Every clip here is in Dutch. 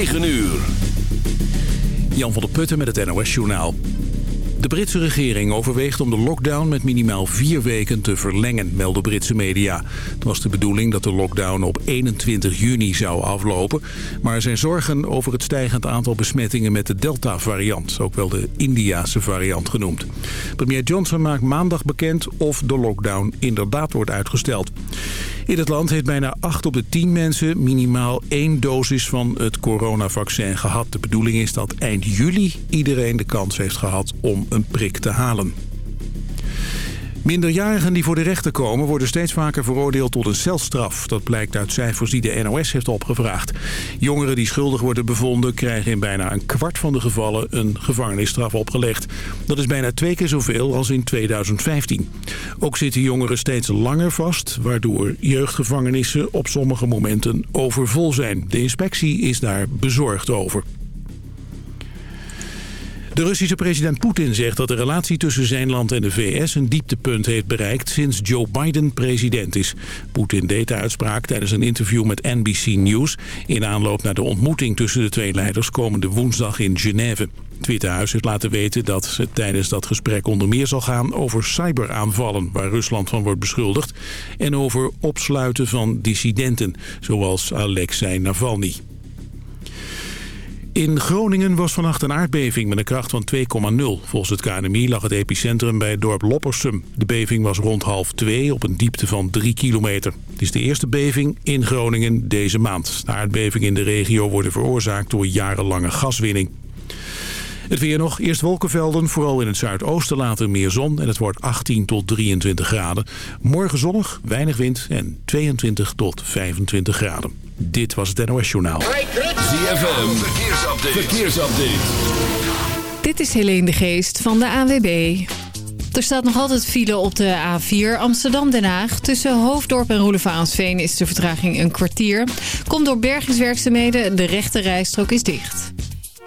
9 uur. Jan van der Putten met het NOS Journaal. De Britse regering overweegt om de lockdown met minimaal vier weken te verlengen, melden Britse media. Het was de bedoeling dat de lockdown op 21 juni zou aflopen. Maar er zijn zorgen over het stijgend aantal besmettingen met de Delta-variant. Ook wel de Indiase variant genoemd. Premier Johnson maakt maandag bekend of de lockdown inderdaad wordt uitgesteld. In het land heeft bijna 8 op de 10 mensen minimaal één dosis van het coronavaccin gehad. De bedoeling is dat eind juli iedereen de kans heeft gehad om een prik te halen. Minderjarigen die voor de rechter komen worden steeds vaker veroordeeld tot een celstraf. Dat blijkt uit cijfers die de NOS heeft opgevraagd. Jongeren die schuldig worden bevonden krijgen in bijna een kwart van de gevallen een gevangenisstraf opgelegd. Dat is bijna twee keer zoveel als in 2015. Ook zitten jongeren steeds langer vast, waardoor jeugdgevangenissen op sommige momenten overvol zijn. De inspectie is daar bezorgd over. De Russische president Poetin zegt dat de relatie tussen zijn land en de VS een dieptepunt heeft bereikt sinds Joe Biden president is. Poetin deed de uitspraak tijdens een interview met NBC News in aanloop naar de ontmoeting tussen de twee leiders komende woensdag in Genève. Het Witte Huis heeft laten weten dat het tijdens dat gesprek onder meer zal gaan over cyberaanvallen waar Rusland van wordt beschuldigd en over opsluiten van dissidenten zoals Alexei Navalny. In Groningen was vannacht een aardbeving met een kracht van 2,0. Volgens het KNMI lag het epicentrum bij het dorp Loppersum. De beving was rond half 2 op een diepte van 3 kilometer. Het is de eerste beving in Groningen deze maand. De aardbevingen in de regio worden veroorzaakt door jarenlange gaswinning. Het weer nog. Eerst wolkenvelden, vooral in het zuidoosten, later meer zon. En het wordt 18 tot 23 graden. Morgen zonnig, weinig wind en 22 tot 25 graden. Dit was het NOS Journaal. ZFM, verkeersupdate. verkeersupdate. Dit is Helene de Geest van de AWB. Er staat nog altijd file op de A4 Amsterdam-Den Haag. Tussen Hoofddorp en Roelevaansveen is de vertraging een kwartier. Komt door bergingswerkzaamheden, de rechte rijstrook is dicht.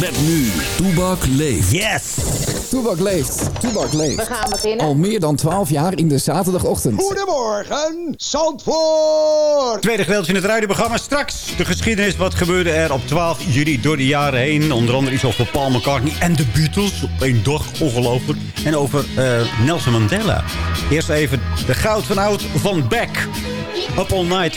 Met nu, Toebak leeft. Yes! Toebak leeft. Toebak leeft. We gaan beginnen. Al meer dan 12 jaar in de zaterdagochtend. Goedemorgen, Zandvoort! Tweede gedeelte in het radioprogramma. Straks de geschiedenis. Wat gebeurde er op 12 juli door de jaren heen? Onder andere iets over Paul McCartney en de Beatles. Op één dag, ongelooflijk. En over eh, Nelson Mandela. Eerst even de goud van oud van Beck. Up All Night.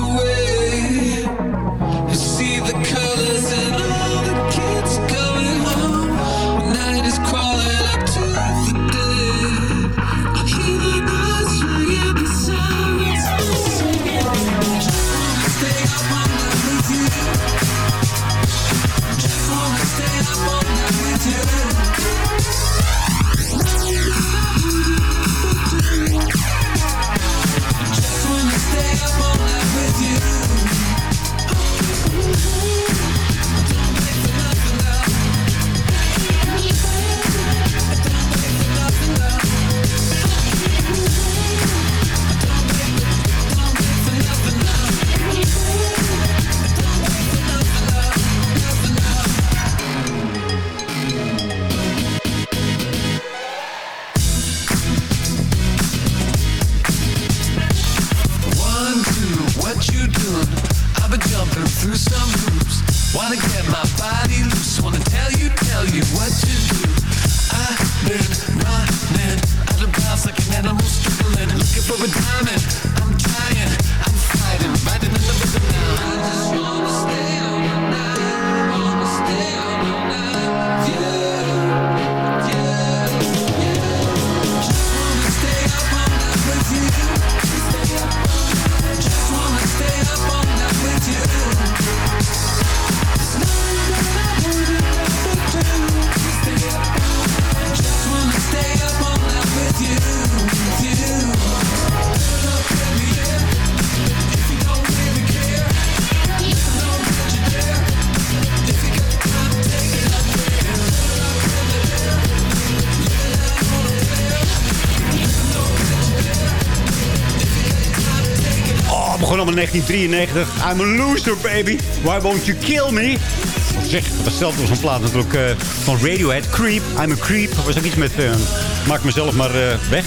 begon allemaal in 1993. I'm a loser, baby. Why won't you kill me? Zeg, dat was zo'n plaat natuurlijk eh, van Radiohead. Creep, I'm a creep. Dat was ook iets met... eh, maak mezelf maar eh, weg.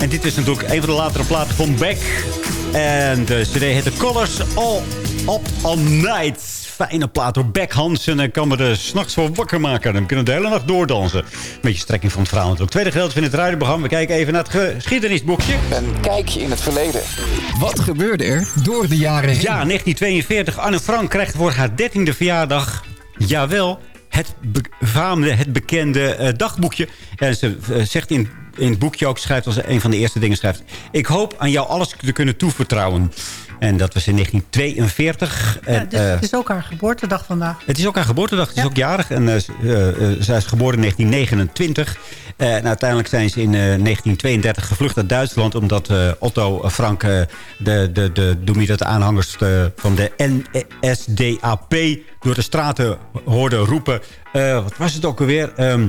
En dit is natuurlijk een van de latere platen van Beck. En de cd heet The Colors All Up All Night. Fijne plaat door Beck Hansen. En kan me er s'nachts voor wakker maken. Dan kunnen we de hele nacht doordansen. Beetje strekking van het verhaal natuurlijk. Tweede gedeelte van het radioprogramma. We kijken even naar het geschiedenisboekje. Een kijkje in het verleden. Wat gebeurde er door de jaren heen? Ja, 1942. Anne Frank krijgt voor haar 13e verjaardag... Jawel, het befaamde, het bekende eh, dagboekje. En ze eh, zegt in, in het boekje ook, schrijft als een van de eerste dingen schrijft... Ik hoop aan jou alles te kunnen toevertrouwen. En dat was in 1942. Ja, En, dus eh, het is ook haar geboortedag vandaag. het is ook haar geboortedag. Het is ook jarig. En, eh, eh, zij is geboren in 1929. Eh, en uiteindelijk zijn ze in eh, 1932 gevlucht naar Duitsland. Omdat Otto Frank, de, de, de, doe je dat, de aanhangers van de NSDAP... door de straten hoorde roepen. wat was het ook alweer? Ehm,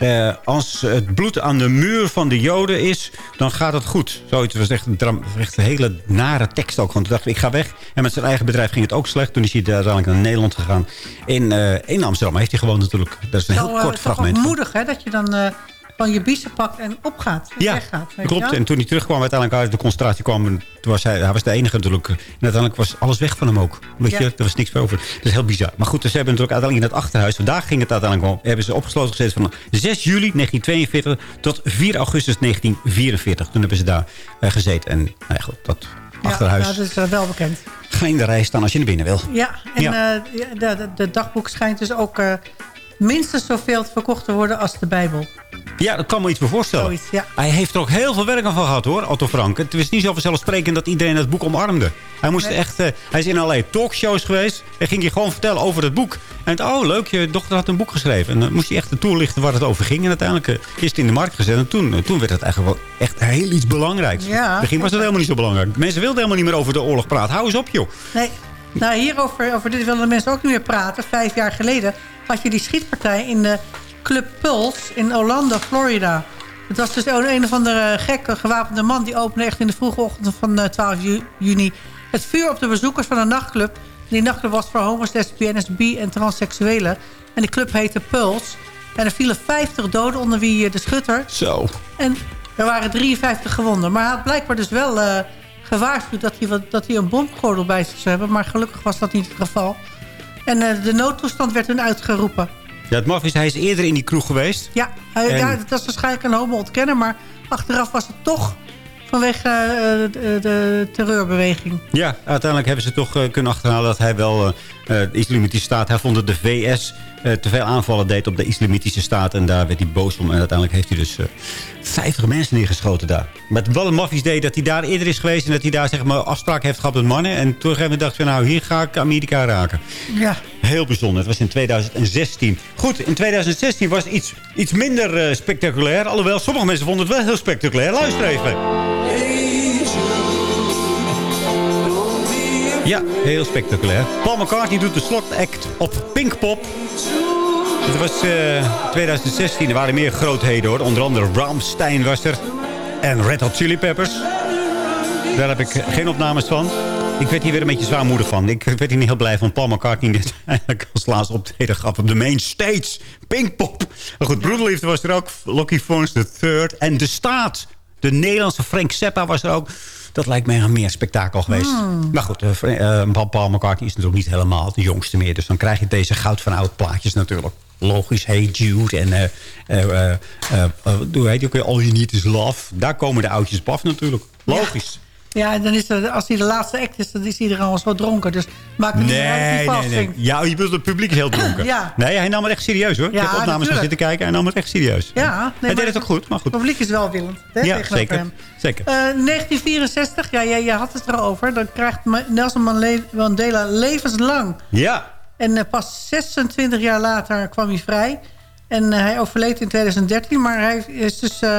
eh, als het bloed aan de muur van de Joden is, dan gaat het goed. Zoiets was echt een, echt een hele nare tekst ook. Want toen dacht ik, ik ga weg. En met zijn eigen bedrijf ging het ook slecht. Toen is hij uiteindelijk naar Nederland gegaan. In, eh, in Amsterdam heeft hij gewoon natuurlijk... Dat is een heel eh, kort het is fragment. ook van. moedig hè, dat je dan van je biezen pakt en opgaat. en Ja, weggaat. klopt. En toen hij terugkwam uiteindelijk uit de concentratie kwam... Toen was hij, hij was de enige natuurlijk. En uiteindelijk was alles weg van hem ook. Weet Ja. je, er was niks meer over. Dat is heel bizar. Maar goed, dus ze hebben natuurlijk uiteindelijk in het achterhuis... Vandaag ging het uiteindelijk wel. Hebben ze opgesloten gezet van 6 juli 1942 tot 4 augustus 1944. Toen hebben ze daar eh, gezeten. En nou ja, goed, dat achterhuis. Ja, dat is eh, wel bekend. Ga in de rij staan als je naar binnen wil. Ja, en Ja. eh, de, de, de dagboek schijnt dus ook minstens zoveel verkocht te worden als de Bijbel. Ja, dat kan me iets voor voorstellen. Zoiets, ja. Hij heeft er ook heel veel werk aan van gehad, hoor, Otto Frank. Het was niet zo vanzelfsprekend dat iedereen het boek omarmde. Hij, moest Nee. echt, eh, hij is in allerlei talkshows geweest. En ging je gewoon vertellen over het boek. En het, oh, leuk, je dochter had een boek geschreven. En dan moest hij echt toelichten waar het over ging. En uiteindelijk eh, is het in de markt gezet. En toen, eh, toen werd het eigenlijk wel echt heel iets belangrijks. Ja. In het begin was het helemaal niet zo belangrijk. Mensen wilden helemaal niet meer over de oorlog praten. Hou eens op, joh. Nee, nou hierover over dit willen de mensen ook niet meer praten. Vijf jaar geleden had je die schietpartij in de Club Pulse in Orlando, Florida. Het was dus een, een of andere gekke gewapende man... die opende echt in de vroege ochtend van eh, 12 ju- juni... het vuur op de bezoekers van een nachtclub. Die nachtclub was voor homo's, lesbiennes, bi- en transseksuelen. En die club heette Pulse. En er vielen 50 doden, onder wie eh, de schutter. Zo. En er waren 53 gewonden. Maar hij had blijkbaar dus wel eh, gewaarschuwd dat hij, wat, dat hij een bomgordel bij zich zou hebben. Maar gelukkig was dat niet het geval. En eh, de noodtoestand werd toen uitgeroepen. Ja, het maf is, hij is eerder in die kroeg geweest. Ja, hij- En- ja, dat was waarschijnlijk een homo ontkennen. Maar achteraf was het toch vanwege eh, de, de terreurbeweging. Ja, uiteindelijk hebben ze toch eh, kunnen achterhalen dat hij wel eh, de islamitische staat... Hij vond dat de VS eh, te veel aanvallen deed op de islamitische staat. En daar werd hij boos om. En uiteindelijk heeft hij dus eh 50 mensen neergeschoten daar. Maar het wel een maffies deed dat hij daar eerder is geweest... en dat hij daar zeg maar afspraak heeft gehad met mannen. En toen hebben we dacht van nou, hier ga ik Amerika raken. Ja, Heel bijzonder. Het was in 2016. Goed, in 2016 was het iets, iets minder eh, spectaculair. Alhoewel, sommige mensen vonden het wel heel spectaculair. Luister even. Ja, heel spectaculair. Paul McCartney doet de slotact op Pinkpop. Het was eh 2016. Er waren meer grootheden hoor. Onder andere Rammstein was er. En Red Hot Chili Peppers. Daar heb ik geen opnames van. Ik werd hier weer een beetje zwaarmoedig van. Ik werd hier niet heel blij van Paul McCartney... dit eigenlijk als laatste optreden gaf op de main stage. Pinkpop. Maar goed, Brutal Liefde was er ook. Lucky Phones the Third. En De Staat. De Nederlandse Frank Zappa was er ook. Dat lijkt mij een meer spektakel geweest. Maar goed, eh, eh, Paul McCartney is natuurlijk niet helemaal de jongste meer. Dus dan krijg je deze goud van oud plaatjes natuurlijk. Logisch, Hey Jude en eh, eh, hoe heet ook? All You Need Is Love. Daar komen de oudjes op af natuurlijk. Logisch. Ja en dan is er, als hij de laatste act is, dan is iedereen al zo dronken. Dus maakt het niet uit Nee, wie nee, nee. Ja, je bedoelt het publiek is heel dronken. Ja. Nee, hij nam het echt serieus hoor. ik Ja, heb opnames natuurlijk. zitten kijken. Hij nam het echt serieus. Ja, nee, hij deed het ook goed, maar goed. Het publiek is wel willend. Hè, Ja, zeker. hem. zeker. Eh, 1964, ja, jij, jij had het erover. Dan krijgt Nelson Mandela levenslang. ja. En eh, pas 26 jaar later kwam hij vrij. En eh, hij overleed in 2013. Maar hij is dus eh,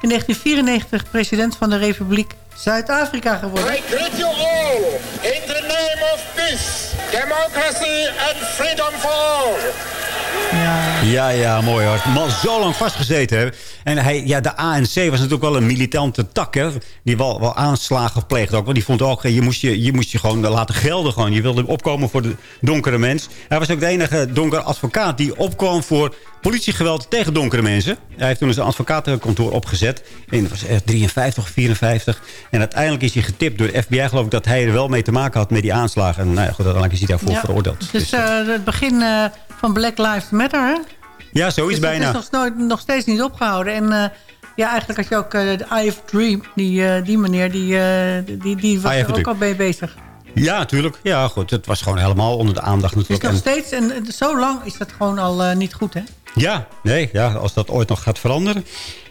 in 1994 president van de Republiek Zuid-Afrika geworden. I greet you all in the name of peace, democracy and freedom for all. Ja. Ja, ja, mooi hoor. Man zo lang vastgezeten hebben. En hij, ja, de ANC was natuurlijk wel een militante tak, hè. Die wel, wel aanslagen pleegde ook. Want die vond ook, je moest je, je moest je gewoon laten gelden gewoon. Je wilde opkomen voor de donkere mens. Hij was ook de enige donkere advocaat die opkwam voor politiegeweld tegen donkere mensen. Hij heeft toen een advocatenkantoor opgezet. En dat was echt 53 of 54. En uiteindelijk is hij getipt door de FBI, geloof ik, dat hij er wel mee te maken had met die aanslagen. En nou ja, goed, uiteindelijk is hij daarvoor Ja. veroordeeld. Dus eh, het begin eh, van Black Lives Matter, hè? ja, zoiets Dus bijna. Het is nog, nooit, nog steeds niet opgehouden. En eh, ja, eigenlijk had je ook de Eye of Dream. Die, die meneer, die, die, die was er ook Dream. al mee bezig. Ja, natuurlijk. Ja, goed. Het was gewoon helemaal onder de aandacht Dus natuurlijk. nog En- steeds, en zo lang is dat gewoon al niet goed, hè? Ja, nee, ja, als dat ooit nog gaat veranderen.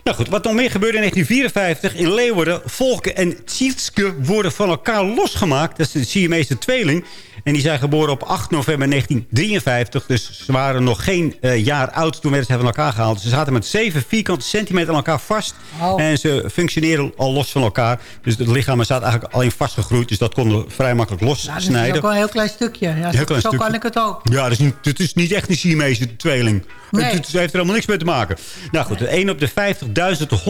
Nou goed, wat nog meer gebeurde in 1954 in Leeuwarden. Volke en Tjitske worden van elkaar losgemaakt. Dat is de Siamese tweeling. En die zijn geboren op 8 november 1953. Dus ze waren nog geen eh, jaar oud. Toen werden ze van elkaar gehaald. Ze zaten met 7 vierkante centimeter aan elkaar vast. Oh. En ze functioneren al los van elkaar. Dus het lichaam staat eigenlijk alleen vastgegroeid. Dus dat konden we vrij makkelijk Ja, dat is lossnijden. ook wel een heel klein stukje. Ja, Heel klein zo stukje. kan ik het ook. Ja, dat is niet, het is niet echt een Siamese tweeling. Nee. Het, het heeft er helemaal niks mee te maken. Nou goed, de 1 op de 50.000 tot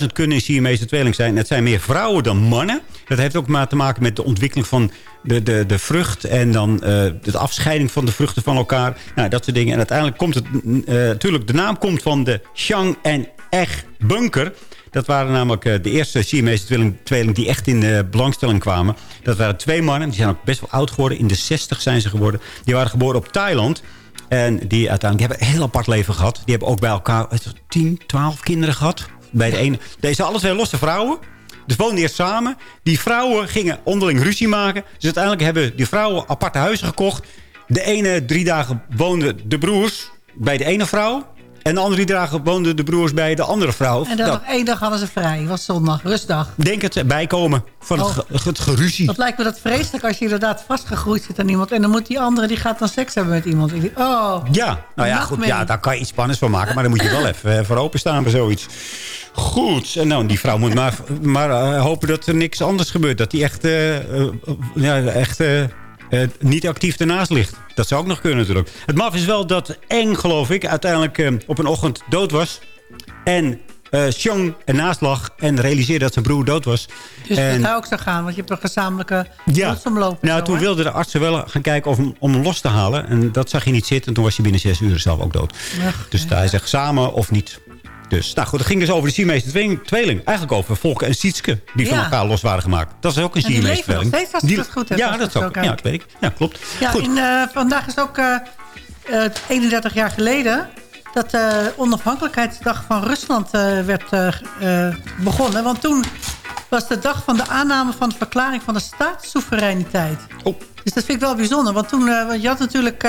100.000 kunnen een Siamese tweeling zijn. Het zijn meer vrouwen dan mannen. Dat heeft ook maar te maken met de ontwikkeling van de, de, de vrucht... en dan eh, de afscheiding van de vruchten van elkaar. Nou, dat soort dingen. En uiteindelijk komt het... eh, natuurlijk, de naam komt van de Shang en Eg bunker... Dat waren namelijk eh, de eerste Siamese tweeling, die echt in belangstelling kwamen. Dat waren twee mannen. Die zijn ook best wel oud geworden. In de 60 zijn ze geworden. Die waren geboren op Thailand. En die uiteindelijk hebben een heel apart leven gehad. Die hebben ook bij elkaar eh, 10, 12 kinderen gehad. Bij de ene, deze alle twee losse vrouwen. Dus woonden eerst samen. Die vrouwen gingen onderling ruzie maken. Dus uiteindelijk hebben die vrouwen aparte huizen gekocht. De ene drie dagen woonden de broers bij de ene vrouw. En de andere dagen woonden de broers bij de andere vrouw. En dan Nou, nog één dag hadden ze vrij. Het was zondag, rustdag. denk het bijkomen van het, Oh. ge- het geruzie. Dat lijkt me dat vreselijk als je inderdaad vastgegroeid zit aan iemand. En dan moet die andere, die gaat dan seks hebben met iemand. Ik denk, oh, Ja, nou ja, goed, ja, daar kan je iets spannends van maken. Maar dan moet je wel even eh, voor openstaan bij zoiets. Goed. En nou, die vrouw moet maar, maar eh, hopen dat er niks anders gebeurt. Dat die echt, eh, ja, echt eh, niet actief ernaast ligt. Dat zou ook nog kunnen natuurlijk. Het maf is wel dat Eng, geloof ik, uiteindelijk eh, op een ochtend dood was. En eh Sean ernaast lag en realiseerde dat zijn broer dood was. dus en, dat zou ook zo gaan. Want je hebt een gezamenlijke ja. Nou, zo, toen hè? wilden de artsen wel gaan kijken of hem, om hem los te halen. En dat zag je niet zitten. En toen was hij binnen zes uur zelf ook dood. Ach, dus hij zegt samen of niet. Dus, nou goed, het ging dus over de Siamese tweeling. Eigenlijk over Volke en Sietske, die van elkaar los waren gemaakt. Dat is ook een En Siamese tweeling. steeds, als Die- dat goed Ja, dat ook. Ja, dat weet ik. Ja, klopt. Ja, goed. in, eh, vandaag is ook eh, eh, 31 jaar geleden... dat de onafhankelijkheidsdag van Rusland eh, werd eh, eh, begonnen. Want toen was de dag van de aanname van de verklaring van de staatssoevereiniteit. Oh, Dus dat vind ik wel bijzonder. Want toen, eh, je had natuurlijk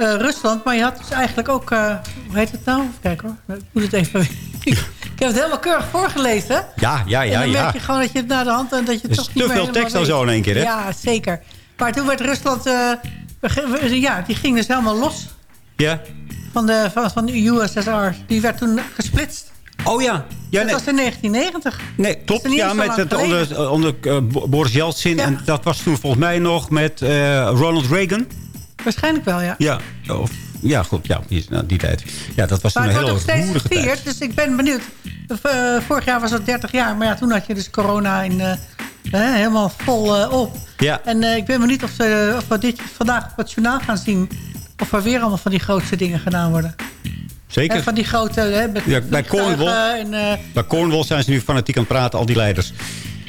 eh, Rusland, maar je had dus eigenlijk ook... eh, hoe heet het nou? Kijken hoor. Ik moet het even... ik heb het helemaal keurig voorgelezen. ja, ja, ja. en dan ja. merk je gewoon dat je het naar de hand... en dat je is toch te niet meer veel helemaal tekst dan zo in één keer, hè? Ja, zeker. Maar toen werd Rusland... eh, ja, die ging dus helemaal los ja. van de, van, van de USSR. Die werd toen gesplitst. Oh ja. ja dat nee, was in 1990. nee, klopt. Ja, met het onder, onder Bo- Boris Yeltsin. Ja. En dat was toen volgens mij nog met Ronald Reagan. Waarschijnlijk wel, ja. Ja, of, ja goed. Ja, die, nou, die tijd. Ja, dat was toen Maar een steeds roerige tijd. dus ik ben benieuwd. Eh, vorig jaar was het 30 jaar, maar ja, toen had je dus corona in, eh, helemaal vol eh, op. Ja. En ik ben benieuwd of, ze, of we dit vandaag op het journaal gaan zien... of er weer allemaal van die grootste dingen gedaan worden. Zeker. Van die grote... Hè, met Ja, bij Cornwall. En, Bij Cornwall zijn ze nu fanatiek aan het praten, al die leiders.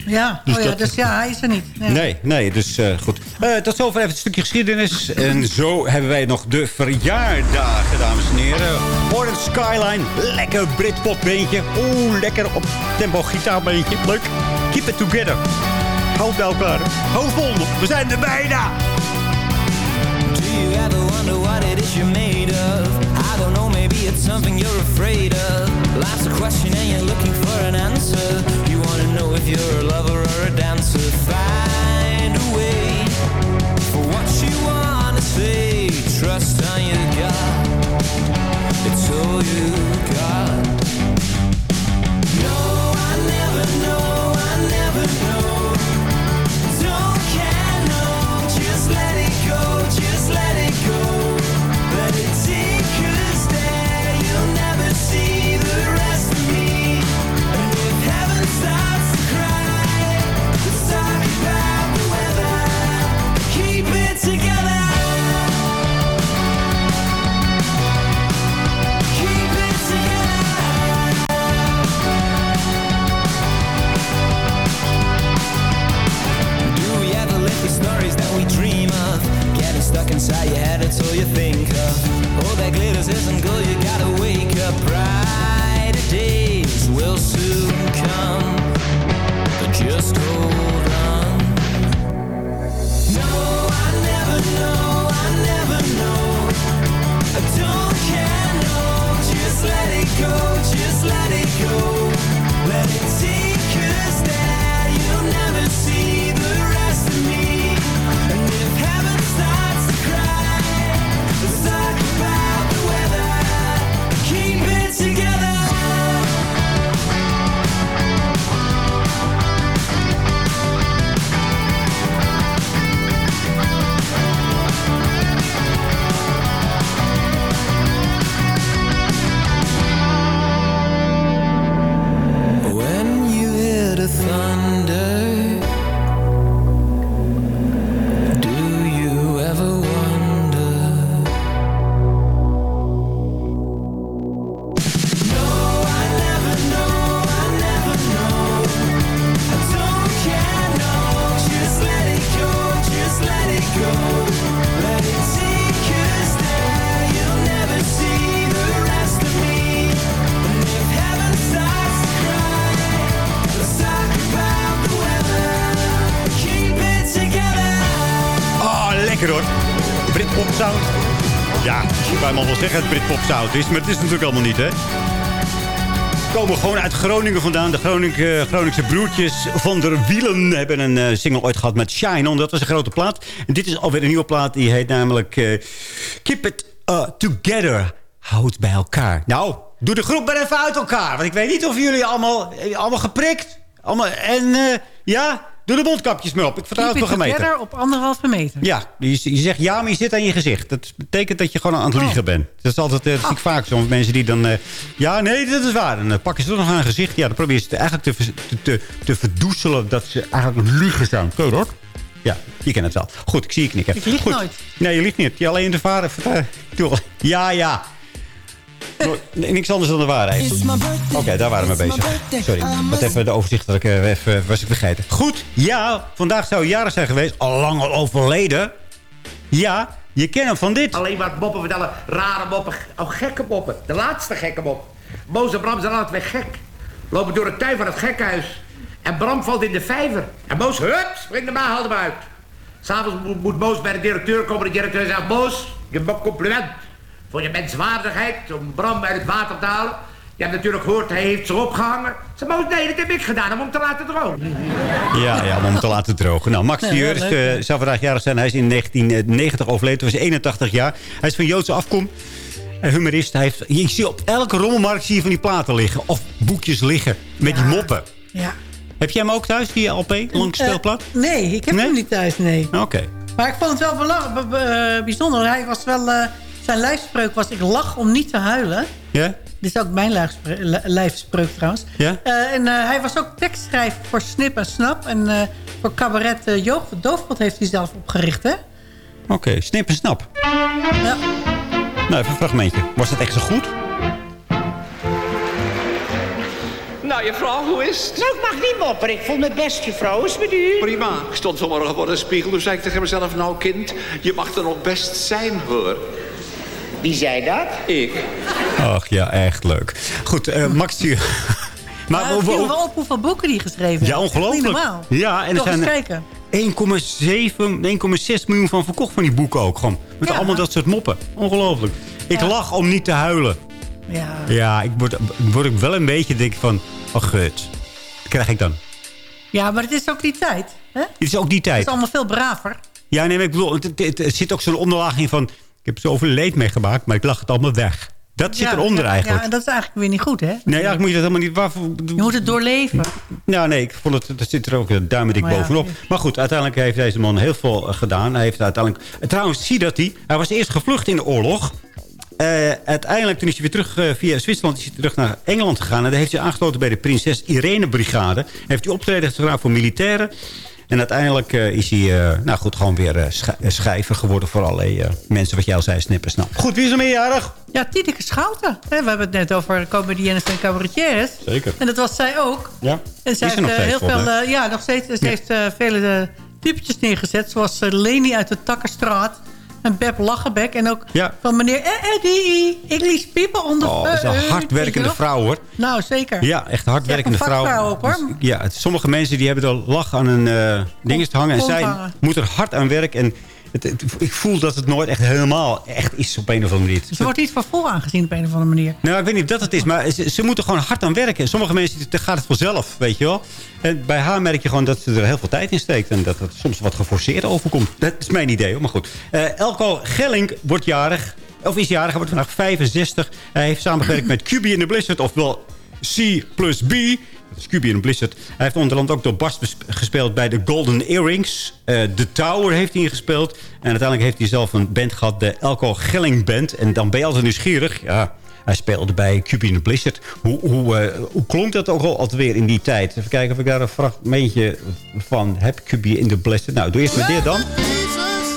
Ja, Dus oh ja, dat- dus ja, hij is er niet. Nee. Nee, nee, dus eh, goed. Eh, tot zover even een stukje geschiedenis. En zo hebben wij nog de verjaardagen, dames en heren. Orange Skyline, lekker Britpop beentje. Oeh, lekker op tempo gitaarbeentje. Leuk. Keep it together. Hou het bij elkaar. Hou vol, we zijn er bijna. Do you ever wonder what it is you're made of? It's something you're afraid of. Life's a question and you're looking for an answer. You wanna know if you're a lover or a dancer. Find a way for what you wanna say. Trust on your gut. It's all you It isn't good, you gotta wake up right. Zeggen dat Britpop sound is. Maar het is natuurlijk allemaal niet, hè. Komen gewoon uit Groningen vandaan. De eh, Groningse broertjes van der Wielen hebben een eh, single ooit gehad met Shine On. Dat was een grote plaat. En dit is alweer een nieuwe plaat. Die heet namelijk eh, Keep It uh, Together. Houd bij elkaar. Nou, doe de groep maar even uit elkaar. Want ik weet niet of jullie allemaal, allemaal geprikt. Allemaal, en ja, doe de mondkapjes maar op. Ik vertrouw Keep het together op anderhalve meter. Ja, je, je zegt ja, maar je zit aan je gezicht. Dat betekent dat je gewoon aan het liegen bent. Dat is altijd eh, dat zie ik vaak zo. Mensen die dan... eh, ja, nee, dat is waar. En dan pakken ze toch nog aan hun gezicht. Ja, dan probeer je ze eigenlijk te, te, te, verdoezelen dat ze eigenlijk liegen zijn. Je dat? Ja, je kent het wel. Goed, ik zie je knikken. Ik lieg Goed. nooit. Nee, je liegt niet. Je alleen de vader... Ja, ja. Niks anders dan de waarheid. Oké, daar waren we mee bezig. Sorry, wat even de overzicht dat ik eh, even was ik vergeten. Goed, ja, vandaag zou hij jarig zijn geweest. Al lang al overleden. Ja, je kent hem van dit. Alleen maar moppen vertellen. Rare moppen. Oh, gekke moppen. De laatste gekke mop. En Bram zijn altijd weer gek. Lopen door het tuin van het gekhuis. En Bram valt in de vijver. En Moos, hup, springt erbij, haalt hem uit. S'avonds moet, moet Moos bij de directeur komen. De directeur zegt, Moos, je hebt een compliment. Voor je menswaardigheid om Bram uit het water te halen. Je hebt natuurlijk gehoord, hij heeft zich opgehangen. Zeg, Moos, nee, dat heb ik gedaan om hem te laten drogen. Ja, ja, om hem te laten drogen. Nou, Max Dieur is, leuk, eh, zou vandaag jarig zijn. Hij is in 1990 overleden. Hij was 81 jaar. Hij is van Joodse afkomst. Humorist. Hij heeft, je ziet op elke rommelmarkt zie je van die platen liggen. Of boekjes liggen. Met die moppen. Ja. Heb jij hem ook thuis, die LP? Lang speelplaat? Eh, nee, ik heb Nee? hem niet thuis, nee. Oké. Maar ik vond het wel eh, bijzonder. Hij was wel... eh, zijn lijfspreuk was, ik lach om niet te huilen. Ja? Dit is ook mijn lijfspreuk, li- lijfspreuk trouwens. Ja? Eh, en eh, hij was ook tekstschrijver voor Snip en Snap. En eh, voor cabaret uh, Doofpot heeft hij zelf opgericht, hè? Oké, snip en snap. Ja. Nou, even een fragmentje. Was dat echt zo goed? Nou, juffrouw, hoe is het? Nou, ik mag niet mopperen. Ik voel me best, juffrouw. Is het met u? Prima. Ik stond vanmorgen voor de spiegel, toen zei ik tegen mezelf... Nou, kind, je mag er nog best zijn, hoor. Wie zei dat? Ik. Ach ja, echt leuk. Goed, eh, Max. Maar het viel wel op hoeveel boeken die geschreven. Ja, ongelooflijk. Niet normaal. Ja, en er Toch eens zijn kijken. 1,7, 1,6 miljoen van verkocht van die boeken ook gewoon. Met Ja. allemaal dat soort moppen. Ongelooflijk. Ik Ja. lach om niet te huilen. Ja. Ja, ik word, word ik wel een beetje denk van... Oh, gut. Krijg ik dan? ja, maar het is ook die tijd. Hè? Het Het is ook die tijd. is allemaal veel braver. Ja, nee, maar ik bedoel, het, het- het- er zit ook zo'n onderlaag in van... Ik heb zoveel leed meegemaakt, maar ik lach het allemaal weg. Dat zit Ja, eronder eigenlijk. Ja, en dat is eigenlijk weer niet goed, hè? Nee, eigenlijk moet je dat helemaal niet... Waarvoor, Je moet het doorleven. Nou, nee, ik vond het, er zit er ook een duimendik Maar ja, bovenop. Maar goed, uiteindelijk heeft deze man heel veel eh, gedaan. Hij heeft uiteindelijk... eh, Trouwens, zie dat hij... Hij was eerst gevlucht in de oorlog. Eh, uiteindelijk, toen is hij weer terug via Zwitserland... is hij terug naar Engeland gegaan. En daar heeft hij aangesloten bij de Prinses Irene Brigade. Heeft hij optreden gedaan voor militairen. En uiteindelijk eh, is hij, eh, nou goed, gewoon weer eh, sch- schrijver geworden... voor allerlei eh, mensen, wat jij al zei, snippers. Nou, goed, wie is er meerjarig? Ja, Tineke Schouten. Hè, We hebben het net over comediennes en cabaretiers. Zeker. En dat was zij ook. Ja, En zij is er nog heeft eh, steeds heel veel... eh, ja, nog steeds. Ze Ja. heeft eh, vele typetjes neergezet. Zoals Leni uit de Takkerstraat. En Beb Lachenbek. En ook Ja. van meneer eh, Eddie. English people on the Oh, dat is een hardwerkende Weet je vrouw, hoor. Nou, zeker. Ja, echt een hardwerkende een vrouw. ook, hoor. Dus, Ja, sommige mensen die hebben er lach aan hun eh dingen te hangen. En zij moet er hard aan werken. En het, het- ik voel dat het nooit echt helemaal echt is op een of andere manier. Ze wordt niet voor vol aangezien op een of andere manier. Nou, ik weet niet of dat het is, maar ze, ze moeten gewoon hard aan werken. Sommige mensen gaat het vanzelf, weet je wel. En bij haar merk je gewoon dat ze er heel veel tijd in steekt. En dat het soms wat geforceerd overkomt. Dat is mijn idee, hoor. Maar goed. Eh, Elko Gelling wordt jarig. Of is jarig, hij wordt vandaag 65. Hij heeft samengewerkt met QB in the Blizzard. Ofwel C plus B. Dat in the Blizzard. Hij heeft onder andere ook door Bas bes- gespeeld bij de Golden Earrings. Eh The Tower heeft hij gespeeld. En uiteindelijk heeft hij zelf een band gehad, de Elko Gelling Band. En dan ben je altijd nieuwsgierig. Ja, hij speelde bij in the Blizzard. Hoe, hoe, eh, hoe klonk dat ook al alweer in die tijd? Even kijken of ik daar een fragmentje van heb. QB in the Blizzard. Nou, doe eerst met dit dan.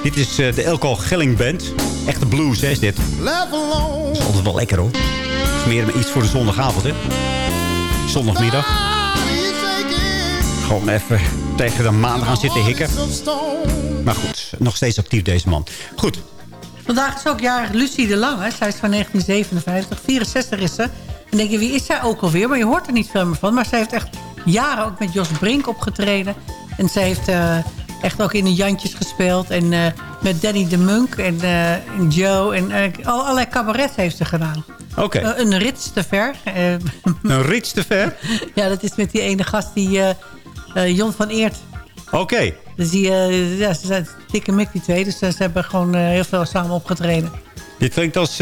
Dit is eh, de Elko Gelling Band. Echte blues, hè, is dit. is altijd wel lekker, hoor. Het is meer iets voor de zondagavond, hè. Zondagmiddag. Gewoon even tegen de maandag gaan zitten hikken. Maar goed, nog steeds actief deze man. Goed, Vandaag is ook jarig Lucie de Lange. Zij is van 1957. 64 is ze. En denk je, wie is zij ook alweer? Maar je hoort er niet veel meer van. Maar zij heeft echt jaren ook met Jos Brink opgetreden. En zij heeft eh, echt ook in de Jantjes gespeeld. En eh, met Danny de Munk en, eh, en Joe. En eh, al, allerlei cabarets heeft ze gedaan. Oké. Een rits te ver. Een rits te ver? ja, dat is met die ene gast, die Jon van Eert. Oké. Dus die, ja, ze zijn dikke mik die twee. Dus ze hebben gewoon heel veel samen opgetreden. Dit klinkt als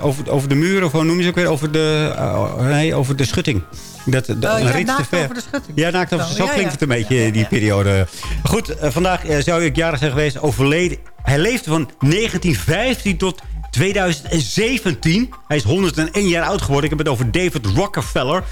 over, over de muur, of hoe noem je het ook weer? Over de, eh, nee, over de schutting. Dat, de, Oh, een ja, rits te naakt ver. over de schutting. Ja, naakt over, Zo, zo ja, klinkt ja. het een beetje, die periode. Goed, eh, vandaag eh, zou ik jarig zijn geweest, overleden. Hij leefde van 1915 tot 2017. Hij is 101 jaar oud geworden. Ik heb het over David Rockefeller.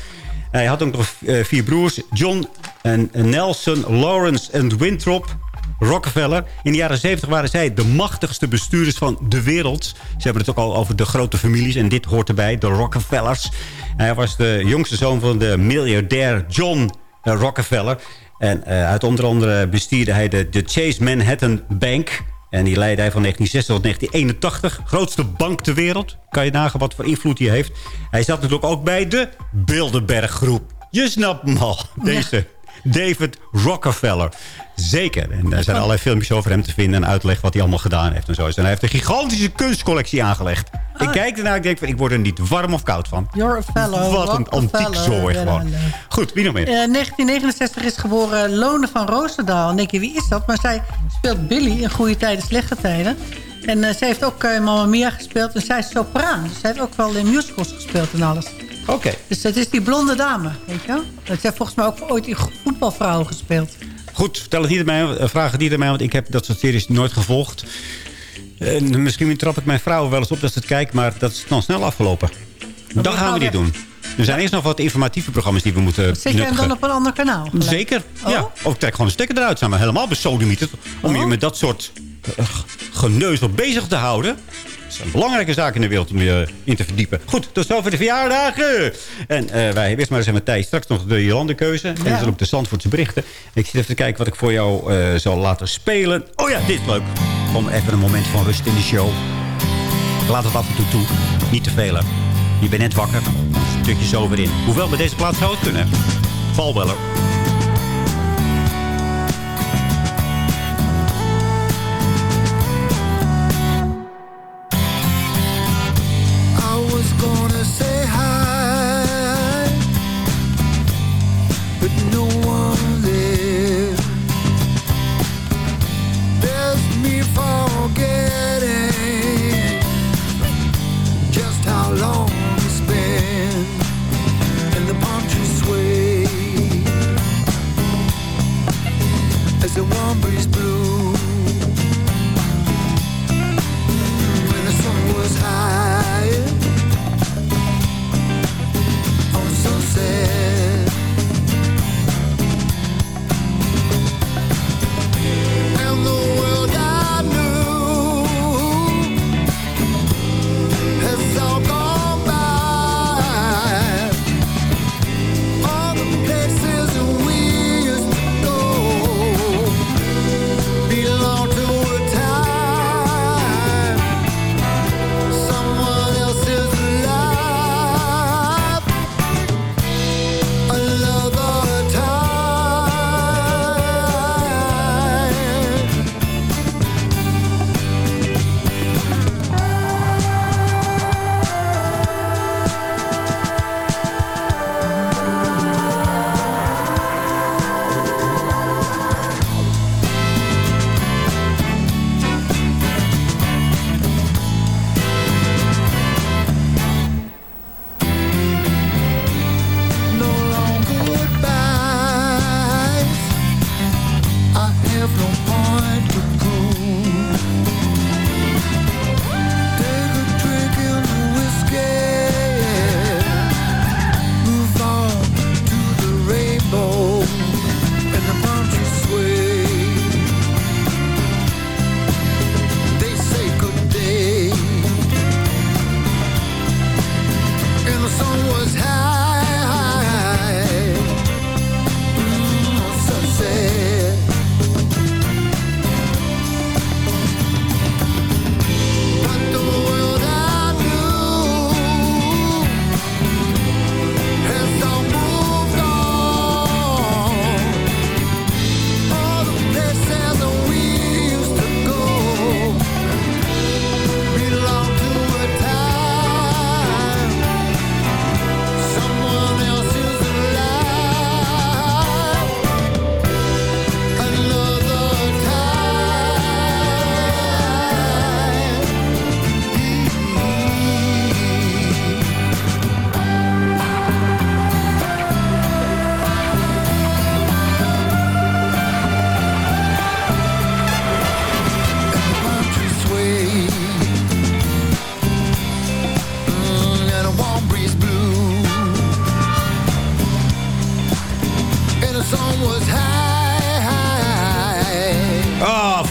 Hij had ook nog eh, vier broers. John en Nelson, Lawrence en Winthrop. Rockefeller. In de jaren 70 waren zij de machtigste bestuurders van de wereld. Ze hebben het ook al over de grote families. En dit hoort erbij, de Rockefellers. Hij was de jongste zoon van de miljardair John eh, Rockefeller. En eh, uit onder andere bestierde hij de, de Chase Manhattan Bank. En die leidde hij van 1960 tot 1981. Grootste bank ter wereld. Kan je nagaan wat voor invloed hij heeft. Hij zat natuurlijk ook bij de Bilderberg groep. Je snapt hem al. Deze David Rockefeller. Zeker. En er zijn allerlei filmpjes over hem te vinden... en uitleg wat hij allemaal gedaan heeft en zo. En hij heeft een gigantische kunstcollectie aangelegd. Ik kijk ernaar en ik denk, van, ik word er niet warm of koud van. You're a fellow. Wat een antiek zooi gewoon. ja. Goed, wie nog meer? Eh, 1969 is geboren Lone van Roosendaal. Denk je, wie is dat? Maar zij speelt Billy in goede tijden, slechte tijden. En eh, zij heeft ook uh, Mamma Mia gespeeld. En zij is sopraan. Dus zij heeft ook wel in musicals gespeeld en alles. Oké. Dus dat is die blonde dame, weet je wel? Dat heeft volgens mij ook ooit in voetbalvrouwen gespeeld. Goed, vertel het niet aan mij, eh, vraag het niet aan mij, want ik heb dat soort series nooit gevolgd. En misschien trap ik mijn vrouw wel eens op dat ze het kijkt, maar dat is dan snel afgelopen. Dat gaan we niet doen. Er zijn eerst nog wat informatieve programma's die we moeten Zet jij hem dan op een ander kanaal? gelijk? Zeker, Oh? ja. Of trek gewoon een stekker eruit. Zijn we helemaal besodemieterd om je met dat soort uh, geneuzel bezig te houden. Dat zijn belangrijke zaken in de wereld om je in te verdiepen. Goed, tot zover de verjaardagen. En uh, wij wisten maar eens even tijd. Straks nog de Jolandekeuze. En dan op de Zandvoortse berichten. Ik zit even te kijken wat ik voor jou uh, zal laten spelen. Oh ja, dit is leuk. Om even een moment van rust in de show. Laat het af en toe toe. Niet te veel. Je bent net wakker. Een stukje zo weer in. Hoewel, bij deze plaats zou het kunnen. Valbeller.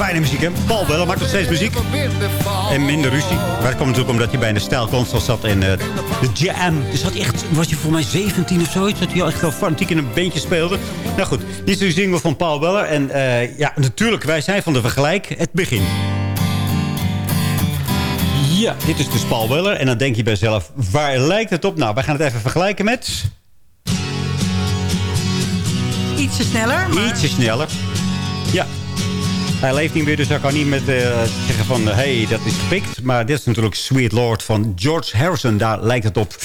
Fijne muziek, hè? Paul Weller maakt nog steeds muziek. En minder ruzie. Maar dat komt natuurlijk omdat hij bij een stijl constant zat in eh, de jam. Dus had hij echt, was hij voor mij 17 of zoiets. Dat hij al echt wel fanatiek in een beentje speelde. Nou goed, dit is de single van Paul Weller. En eh, ja, natuurlijk, wij zijn van de vergelijk. Het begin. Ja, dit is dus Paul Weller. En dan denk je bij jezelf, waar lijkt het op? Nou, wij gaan het even vergelijken met... Ietsje sneller. Maar... Ietsje sneller. Ja. Hij leeft niet meer, dus hij kan niet met eh, zeggen van... hé, hey, dat is gepikt. Maar dit is natuurlijk Sweet Lord van George Harrison. Daar lijkt het op.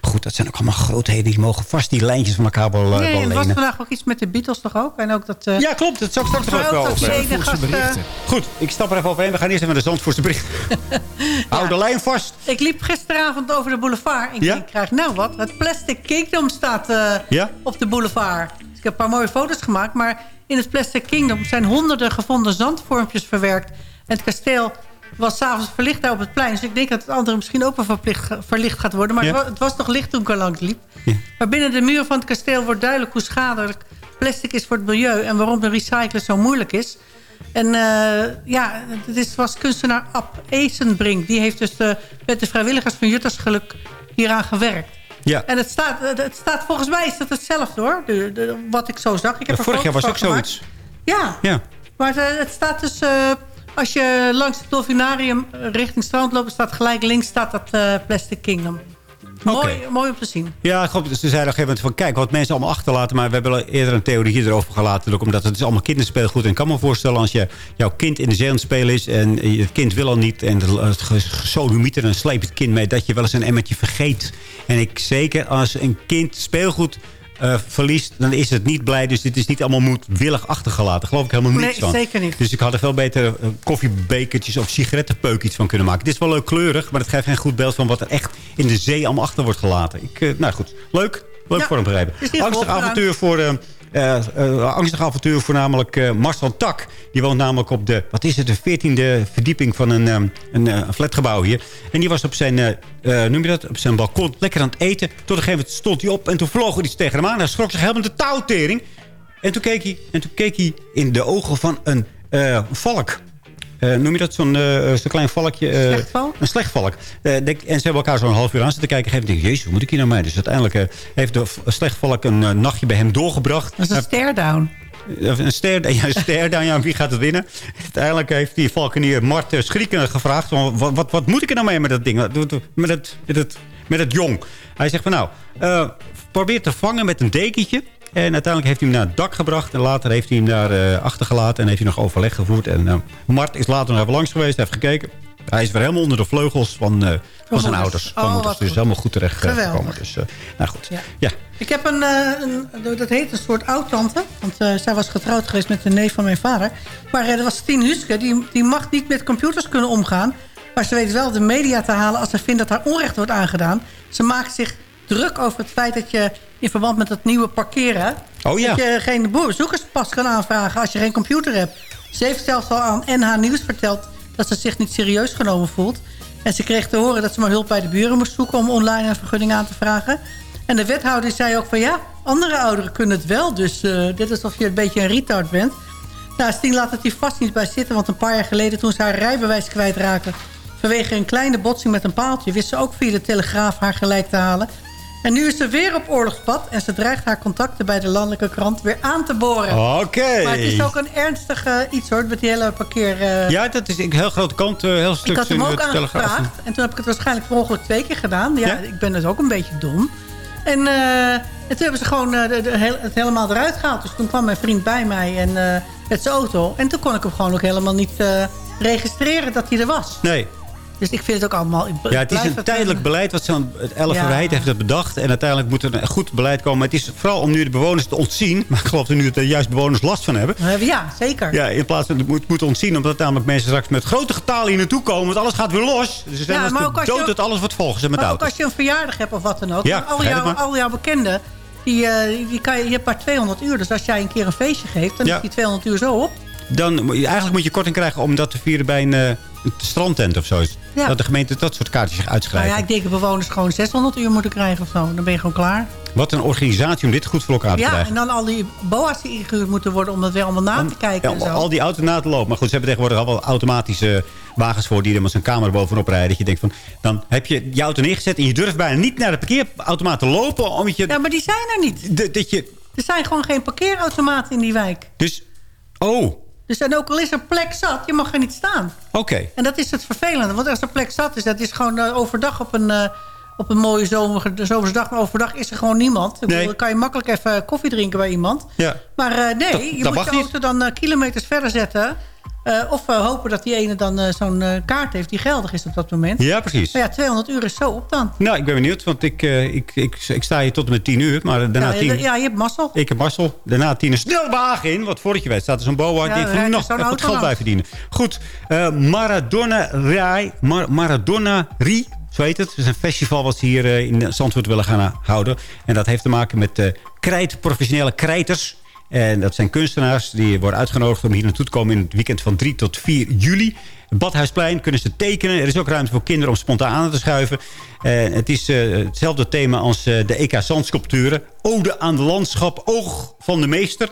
Goed, dat zijn ook allemaal grootheden. Die mogen vast die lijntjes van elkaar wel, uh, Nee, wel er was vandaag ook iets met de Beatles toch ook? En ook dat... eh, Ja, klopt. Dat zou ik straks nog ook over. eh, Goed, ik stap er even overheen. We gaan eerst even naar de Zandvoortse bericht. Hou de lijn vast. Ik liep gisteravond over de boulevard. En Ja? ik krijg nou wat. Het Plastic Kingdom staat eh, Ja? op de boulevard. Dus ik heb een paar mooie foto's gemaakt. Maar in het Plastic Kingdom zijn honderden gevonden zandvormpjes verwerkt. En het kasteel was s'avonds verlicht daar op het plein. Dus ik denk dat het andere misschien ook wel verplicht, verlicht gaat worden. Maar Ja. het, wa- het was toch licht toen ik er langs liep. Maar binnen de muren van het kasteel wordt duidelijk hoe schadelijk plastic is voor het milieu. En waarom de recyclen zo moeilijk is. En eh, ja, het is, was kunstenaar Ab Ezenbrink. Die heeft dus de, met de vrijwilligers van Juttersgeluk hieraan gewerkt. Ja. En het staat, het staat, volgens mij is het hetzelfde hoor. De, de- wat ik zo zag. Ik heb Vorig jaar was ook van zoiets. gemaakt. Ja, Ja. maar het, het staat dus... eh, als je langs het dolfinarium eh, richting strand loopt... staat gelijk links staat dat eh, Plastic Kingdom. Mooi, mooi om te zien. Ja, goed, dus ze zeiden op een gegeven moment van... kijk, wat mensen allemaal achterlaten... maar we hebben al eerder een theorie erover gelaten... ook omdat het is allemaal kinderspeelgoed. En ik kan me voorstellen als je, jouw kind in de zee aan het spelen is... en het kind wil al niet en het gesodemieter... en sleept het kind mee dat je wel eens een emmertje vergeet. En ik zeker als een kind speelgoed... eh, verliest, dan is het niet blij. Dus dit is niet allemaal moedwillig achtergelaten. Geloof ik helemaal niets Nee, van. zeker niet. Dus ik had er veel beter eh, koffiebekertjes of sigarettenpeukjes van kunnen maken. Dit is wel leuk kleurig, maar het geeft geen goed beeld van wat er echt in de zee allemaal achter wordt gelaten. Ik, eh, nou goed, leuk. Leuk Ja, voor hem niet Angstig avontuur voor... eh, angstig avontuur voor namelijk eh, Marcel Tak. Die woont namelijk op de, wat is het, de 14e verdieping van een, eh, een flatgebouw hier. En die was op zijn, noem je dat, op zijn balkon lekker aan het eten. Tot een gegeven moment stond hij op en toen vloog er iets tegen hem aan. Hij schrok zich helemaal de touwtering. En toen keek hij, en toen keek hij in de ogen van een valk. Eh, noem je dat zo'n eh, klein valkje? eh, Slechtvalk? Een slechtvalk. En ze hebben elkaar zo'n half uur aan zitten kijken. En denk jezus, moet ik hier nou mee? Dus uiteindelijk heeft de slechtvalk een nachtje bij hem doorgebracht. Dat is een stare-down. Een ster, ja, een ster dan, ja, wie gaat het winnen? Uiteindelijk heeft die valkenier Mart Schrieken gevraagd... Wat, wat, wat moet ik er nou mee met dat ding? Met het, met het, met het jong. Hij zegt van nou, probeer te vangen met een dekentje. En uiteindelijk heeft hij hem naar het dak gebracht. En later heeft hij hem daar eh, achtergelaten. En heeft hij nog overleg gevoerd. En eh, Mart is later nog even langs geweest. Heeft gekeken. Hij is weer helemaal onder de vleugels van, eh, van zijn ouders. Van Oh, Dus goed. helemaal goed terecht gekomen. Dus, nou goed. Ja. Ja. Ik heb een, een, dat heet een soort oud-tante. Want zij was getrouwd geweest met de neef van mijn vader. Maar er was Tien Huske, die, die mag niet met computers kunnen omgaan. Maar ze weet wel de media te halen als ze vindt dat haar onrecht wordt aangedaan. Ze maakt zich druk over het feit dat je in verband met dat nieuwe parkeren... Oh ja. dat je geen bezoekerspas kan aanvragen als je geen computer hebt. Ze heeft zelfs al aan NH Nieuws verteld dat ze zich niet serieus genomen voelt. En ze kreeg te horen dat ze maar hulp bij de buren moest zoeken... om online een vergunning aan te vragen. En de wethouder zei ook van ja, andere ouderen kunnen het wel. Dus eh, dit is alsof je een beetje een retard bent. Nou, Stien laat het hier vast niet bij zitten. Want een paar jaar geleden toen ze haar rijbewijs kwijtraakte... vanwege een kleine botsing met een paaltje... wist ze ook via de Telegraaf haar gelijk te halen. En nu is ze weer op oorlogspad... en ze dreigt haar contacten bij de landelijke krant weer aan te boren. Oké. Maar het is ook een ernstig iets hoor, met die hele parkeer... eh, Ja, dat is een heel grote kant. eh, heel stuk ik had hem ook aangevraagd. En toen heb ik het waarschijnlijk per twee keer gedaan. Ja, Ja? ik ben dus ook een beetje dom. En, eh, en toen hebben ze gewoon de, het helemaal eruit gehaald. Dus toen kwam mijn vriend bij mij en, met zijn auto. En toen kon ik hem gewoon ook helemaal niet registreren dat hij er was. Nee. Dus ik vind het ook allemaal... Ja, het is een tijdelijk beleid. Wat zo'n het Elf Ja. Heeft het bedacht. En uiteindelijk moet er een goed beleid komen. Maar het is vooral om nu de bewoners te ontzien. Maar ik geloof dat nu het juist bewoners last van hebben. eh, Ja, zeker. Ja, in plaats van het moet, moet ontzien. Omdat namelijk mensen straks met grote getalen hier naartoe komen. Want alles gaat weer los. Dus ze zijn Ja, maar ook als je dood dat alles wordt volgens met Maar ook als je een verjaardag hebt of wat dan ook. Ja, dan al, jouw, al bekenden, die, eh, die kan je, je hebt maar 200 uur. Dus als jij een keer een feestje geeft, dan Ja. is die 200 uur zo op. Dan, eigenlijk moet je korting krijgen om dat te vieren bij een, eh, een strandtent of. Ja. Dat de gemeente dat soort kaartjes zich Nou uitschrijft. ja, ik denk dat bewoners gewoon 600 uur moeten krijgen of zo. Dan ben je gewoon klaar. Wat een organisatie om dit goed voor elkaar te Ja, krijgen. en dan al die boa's die ingehuurd moeten worden... om dat weer allemaal na te kijken Ja, en zo. al die auto's na te lopen. Maar goed, ze hebben tegenwoordig al wel automatische wagens voor... die er met zijn camera bovenop rijden. Dat je denkt van, dan heb je je auto neergezet... en je durft bijna niet naar de parkeerautomaat te lopen... omdat je... Ja, maar die zijn er niet. dat je Er zijn gewoon geen parkeerautomaten in die wijk. dus... Oh, Dus en ook al is er plek zat, je mag er niet staan. oké. En dat is het vervelende. Want als er plek zat is, dat is gewoon eh, overdag op een, eh, op een mooie zomer, zomerse dag. Maar overdag is er gewoon niemand. Ik Nee. bedoel, dan kan je makkelijk even koffie drinken bij iemand. Ja. Maar eh, nee, Dat- je dat moet je niet. auto dan kilometers verder zetten. Eh, of eh, hopen dat die ene dan eh, zo'n eh, kaart heeft die geldig is op dat moment. Ja, precies. Maar ja, 200 uur is zo op dan. Nou, ik ben benieuwd, want ik, ik, ik, ik sta hier tot en met 10 uur. Maar daarna Ja, 10... je, ja, je hebt mazzel. Ik heb Marcel. Daarna tien een snel wagen in. Want voordat je weet staat er zo'n boa. Ja, die ik nog even wat geld bij verdienen. Goed. Maradona Rai. Mar Maradona Rie. Zo heet het. Het is een festival wat ze hier in Zandvoort willen gaan houden. En dat heeft te maken met krijt, professionele krijters. En dat zijn kunstenaars die worden uitgenodigd om hier naartoe te komen... in het weekend van 3 tot 4 juli. Badhuisplein kunnen ze tekenen. Er is ook ruimte voor kinderen om spontaan aan te schuiven. En het is eh, hetzelfde thema als eh, de EK Zandsculpturen. Ode aan het landschap, oog van de meester.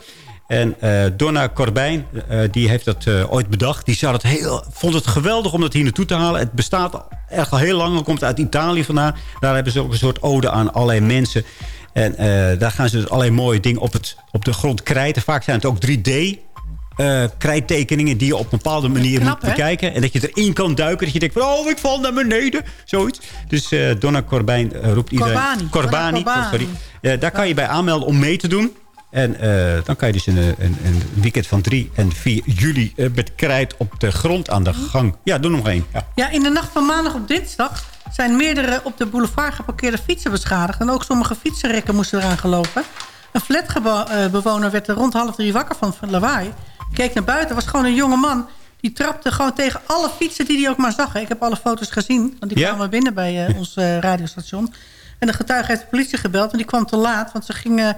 En eh, Donna Corbijn, eh, die heeft dat eh, ooit bedacht. Die heel, vond het geweldig om dat hier naartoe te halen. Het bestaat echt al heel lang. Het komt uit Italië vandaan. Daar hebben ze ook een soort ode aan allerlei mensen. En eh, daar gaan ze dus allerlei mooie dingen op, het, op de grond krijten. Vaak zijn het ook 3D eh krijttekeningen die je op een bepaalde manier Knap, moet hè? bekijken. En dat je erin kan duiken. Dat je denkt van, oh, ik val naar beneden. Zoiets. Dus eh, Donna Corbijn roept iedereen... Corbani. Oh, sorry. Corbani. Eh, daar kan je bij aanmelden om mee te doen. En dan kan je dus een, een, een weekend van 3 en 4 juli met krijt op de grond aan de gang. Ja, doe nog één. Ja. Ja, in de nacht van maandag op dinsdag zijn meerdere op de boulevard geparkeerde fietsen beschadigd. En ook sommige fietsenrekken moesten eraan gelopen. Een flatbewoner werd er rond half drie wakker van, van lawaai. Keek naar buiten, was gewoon een jonge man. Die trapte gewoon tegen alle fietsen die hij ook maar zag. Ik heb alle foto's gezien, want die Ja? kwamen binnen bij eh, ons eh, radiostation. En de getuige heeft de politie gebeld, en die kwam te laat. Want ze gingen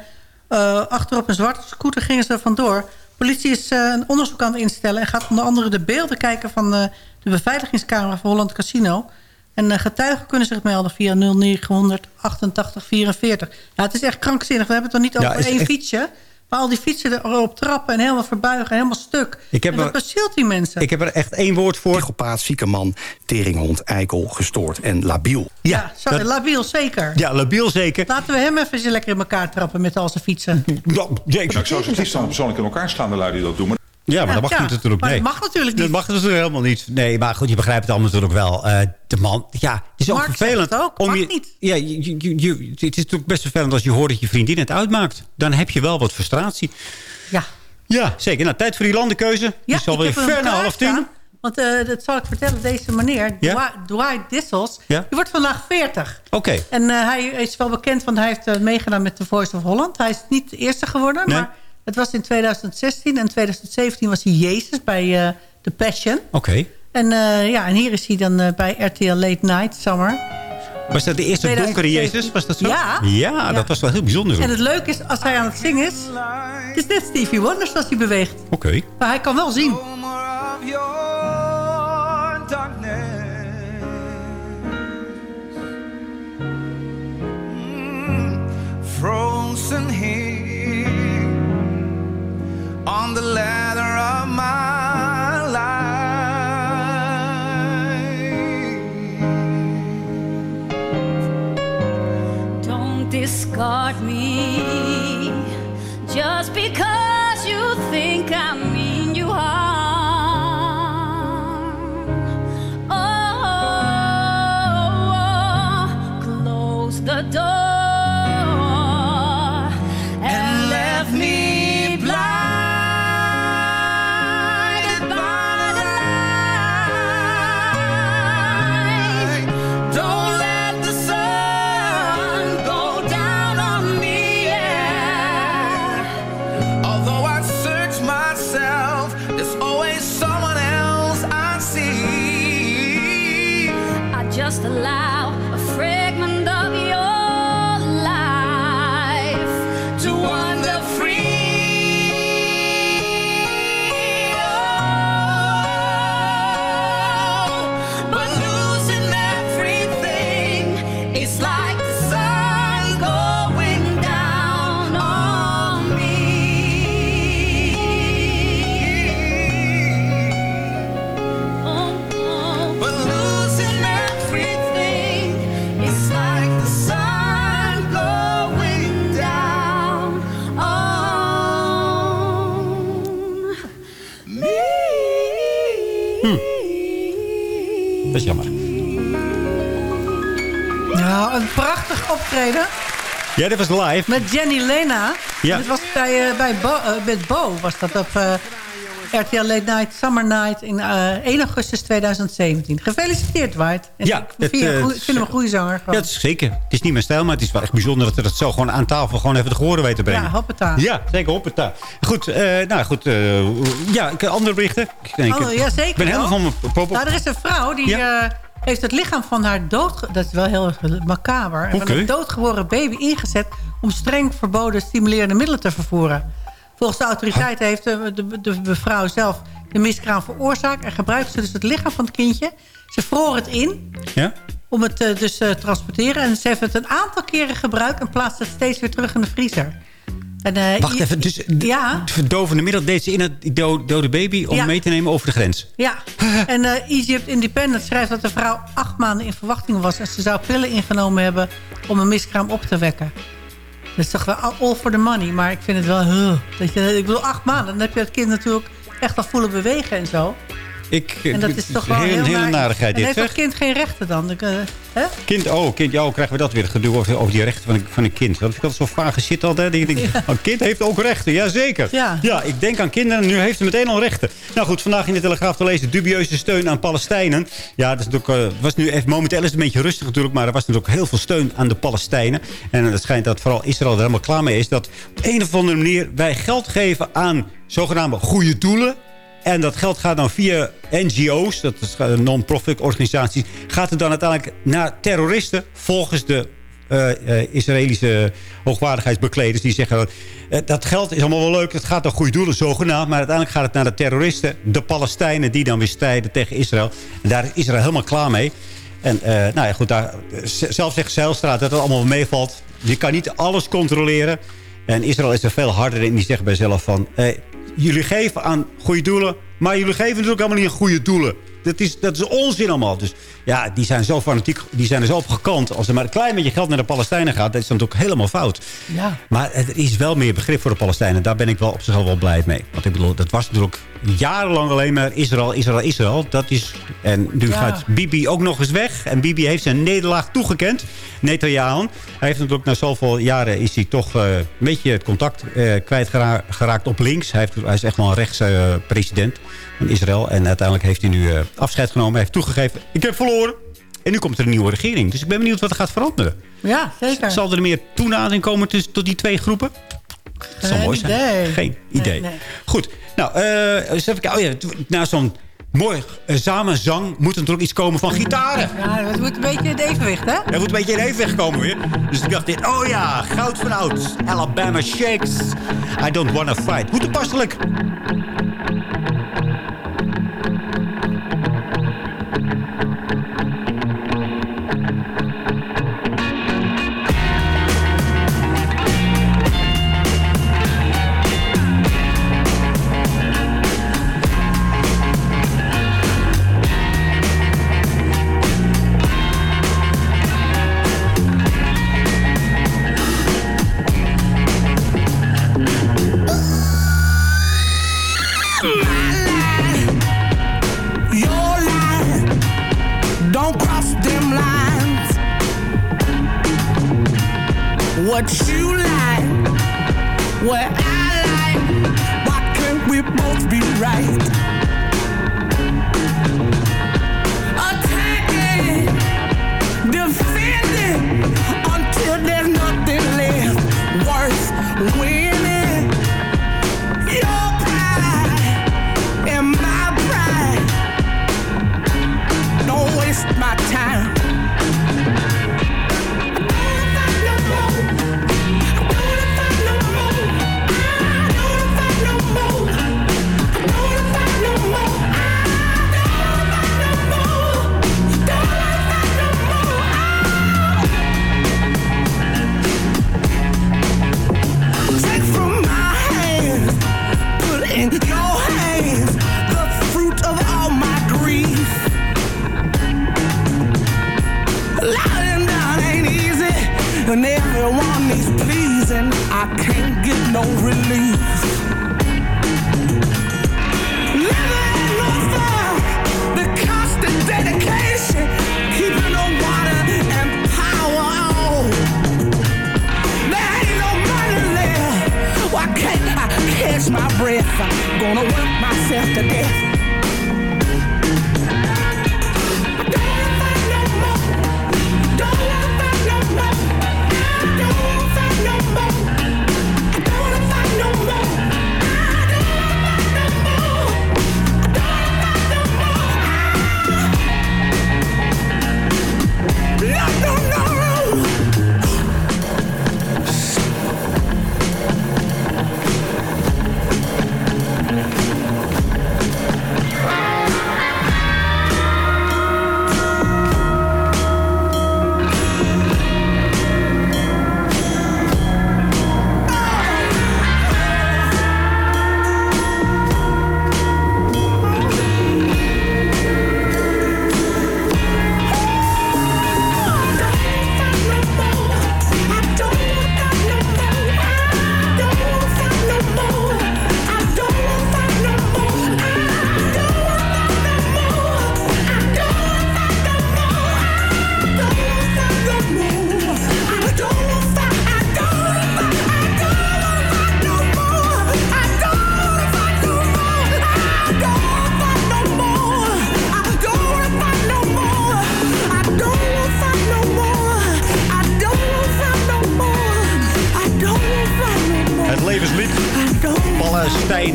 eh achterop een zwarte scooter gingen ze er vandoor. Politie is een onderzoek aan het instellen... en gaat onder andere de beelden kijken van de beveiligingscamera van Holland Casino. En eh, getuigen kunnen zich melden via 0900 88 44. Ja, het is echt krankzinnig. We hebben het dan niet Ja, over één echt- fietsje... maar al die fietsen erop trappen en helemaal verbuigen... helemaal stuk. Ik heb en dat er- bezielt die mensen. Ik heb er echt één woord voor. Psychopaat, zieke man, teringhond, eikel, gestoord en labiel. ja, dat- labiel zeker. ja, labiel zeker. Laten we hem even eens lekker in elkaar trappen met al zijn fietsen. Ja, ja, ik- Nou, ik zou ze liefst dan persoonlijk in elkaar slaan, de lui die dat doen. Maar Ja, maar dat mag Ja, niet natuurlijk. Nee. dat mag natuurlijk Dat niet. mag natuurlijk helemaal niet. Nee, maar goed, je begrijpt het allemaal natuurlijk wel. Eh, de man, ja, het is ook Mark vervelend. het ook, om je, niet. Ja, je, je, het is natuurlijk best vervelend als je hoort dat je vriendin het uitmaakt. Dan heb je wel wat frustratie. Ja. Ja, zeker. Nou, tijd voor die landenkeuze. Ja, is alweer ver na half tien. Want eh, dat zal ik vertellen, deze meneer, Ja? Dwight, Dissels... Ja? die wordt vandaag 40. Oké. En eh, hij is wel bekend, want hij heeft meegedaan met The Voice of Holland. Hij is niet de eerste geworden, Nee. maar het was in 2016. En 2017 was hij Jezus bij eh The Passion. Oké. En, eh, ja, en hier is hij dan eh, bij RTL Late Night Summer. Was dat de eerste 2017? donkere Jezus? Was dat zo? Ja. Ja, dat was wel heel bijzonder. zo. En het leuke is, als hij aan het zingen is... Het is net Stevie Wonder zoals hij beweegt. Oké. Maar hij kan wel zien. frozen here on the ladder of my life. Don't discard me just because you think I Ja, dat was live. Met Jenny Lena. Ja. Dat was bij, eh, bij Bo, eh, met Bo was dat op eh, RTL Late Night Summer Night in eh, 1 augustus 2017. Gefeliciteerd. En Ja, ik, het, vind, je een goeie- ik vind hem een goede zanger. Ja, gewoon. dat is zeker. Het is niet mijn stijl, maar het is wel echt bijzonder dat we dat zo gewoon aan tafel gewoon even de gehoren weten te brengen. Ja, hoppata. Ja, zeker, hoppata. Goed, nou goed. ja, andere berichten. Ik, denk, Oh, ja, zeker Ik ben helemaal van mijn pop Nou, er is een vrouw die heeft het lichaam van haar dood... Dat is wel heel macaber. En Oké. Van een doodgeboren baby ingezet... om streng verboden stimulerende middelen te vervoeren. Volgens de autoriteiten heeft de, de, de mevrouw zelf de miskraam veroorzaakt... en gebruikte ze dus het lichaam van het kindje. Ze vroor het in Ja? om het eh, dus te transporteren. En ze heeft het een aantal keren gebruikt... en plaatst het steeds weer terug in de vriezer. En, eh, Wacht even, dus Ja. de verdovende middel deed ze in het do- dode baby om Ja. mee te nemen over de grens. Ja, en eh, Egypt Independent schrijft dat de vrouw acht maanden in verwachting was... en ze zou pillen ingenomen hebben om een miskraam op te wekken. Dat is toch wel all for the money, maar ik vind het wel... huh, dat je, ik bedoel, acht maanden, dan heb je het kind natuurlijk echt al voelen bewegen en zo. Ik, En dat is toch wel heel, heel, narigheid dit. heeft dat kind geen rechten dan? Ik, eh, hè? Kind, oh, kind, ja, oh, krijgen we dat weer. Het gedoe over, over die rechten van een, van een kind. Dat vind ik altijd zo vage shit altijd. Ik denk, Een kind heeft ook rechten, jazeker. Ja. ja, ik denk aan kinderen en nu heeft ze meteen al rechten. Nou goed, vandaag in de Telegraaf te lezen dubieuze steun aan Palestijnen. Ja, dat is natuurlijk, eh, was nu even, momenteel is het een beetje rustig natuurlijk, maar er was natuurlijk heel veel steun aan de Palestijnen. En het schijnt dat vooral Israël er helemaal klaar mee is. Dat op een of andere manier wij geld geven aan zogenaamde goede doelen. En dat geld gaat dan via NGO's, dat is eh, non-profit organisaties... gaat het dan uiteindelijk naar terroristen volgens de eh, eh, Israëlische hoogwaardigheidsbekleders. Die zeggen, dat, eh, dat geld is allemaal wel leuk, het gaat naar goede doelen zogenaamd... maar uiteindelijk gaat het naar de terroristen, de Palestijnen... die dan weer strijden tegen Israël. En daar is Israël helemaal klaar mee. En nou ja, goed, daar, zelf zegt Zeilstraat dat het allemaal meevalt. Je kan niet alles controleren. En Israël is er veel harder in. Die zegt bij zichzelf van... jullie geven aan goede doelen... maar jullie geven natuurlijk allemaal niet aan goede doelen. Dat is, dat is onzin allemaal. Dus ja, die zijn zo fanatiek, die zijn er zo op gekant. Als er maar een klein beetje geld naar de Palestijnen gaat... dat is dan natuurlijk helemaal fout. Ja. Maar er is wel meer begrip voor de Palestijnen. Daar ben ik wel op zichzelf wel blij mee. Want ik bedoel, dat was natuurlijk jarenlang alleen maar Israël, Israël, Israël. Dat is, en nu Ja. gaat Bibi ook nog eens weg. En Bibi heeft zijn nederlaag toegekend. Netanyahu. Hij heeft natuurlijk na zoveel jaren is hij toch eh, een beetje het contact eh, kwijtgeraakt op links. Hij, heeft, hij is echt wel een rechtse eh, president van Israël. En uiteindelijk heeft hij nu afscheid genomen. Hij heeft toegegeven, ik heb verloren. En nu komt er een nieuwe regering. Dus ik ben benieuwd wat er gaat veranderen. Ja, zeker. Zal er meer toenadering komen tussen, tot die twee groepen? Dat zou mooi zijn. idee. Geen idee. nee. Goed. Nou, eens even kijken. Oh ja, na zo'n mooi eh, samenzang moet er natuurlijk iets komen van gitaren. Ja, het moet een beetje in het evenwicht, hè? Er moet een beetje in evenwicht komen weer. Dus ik dacht dit, oh ja, goud van oud. Alabama Shakes. I don't wanna fight. Hoe toepasselijk.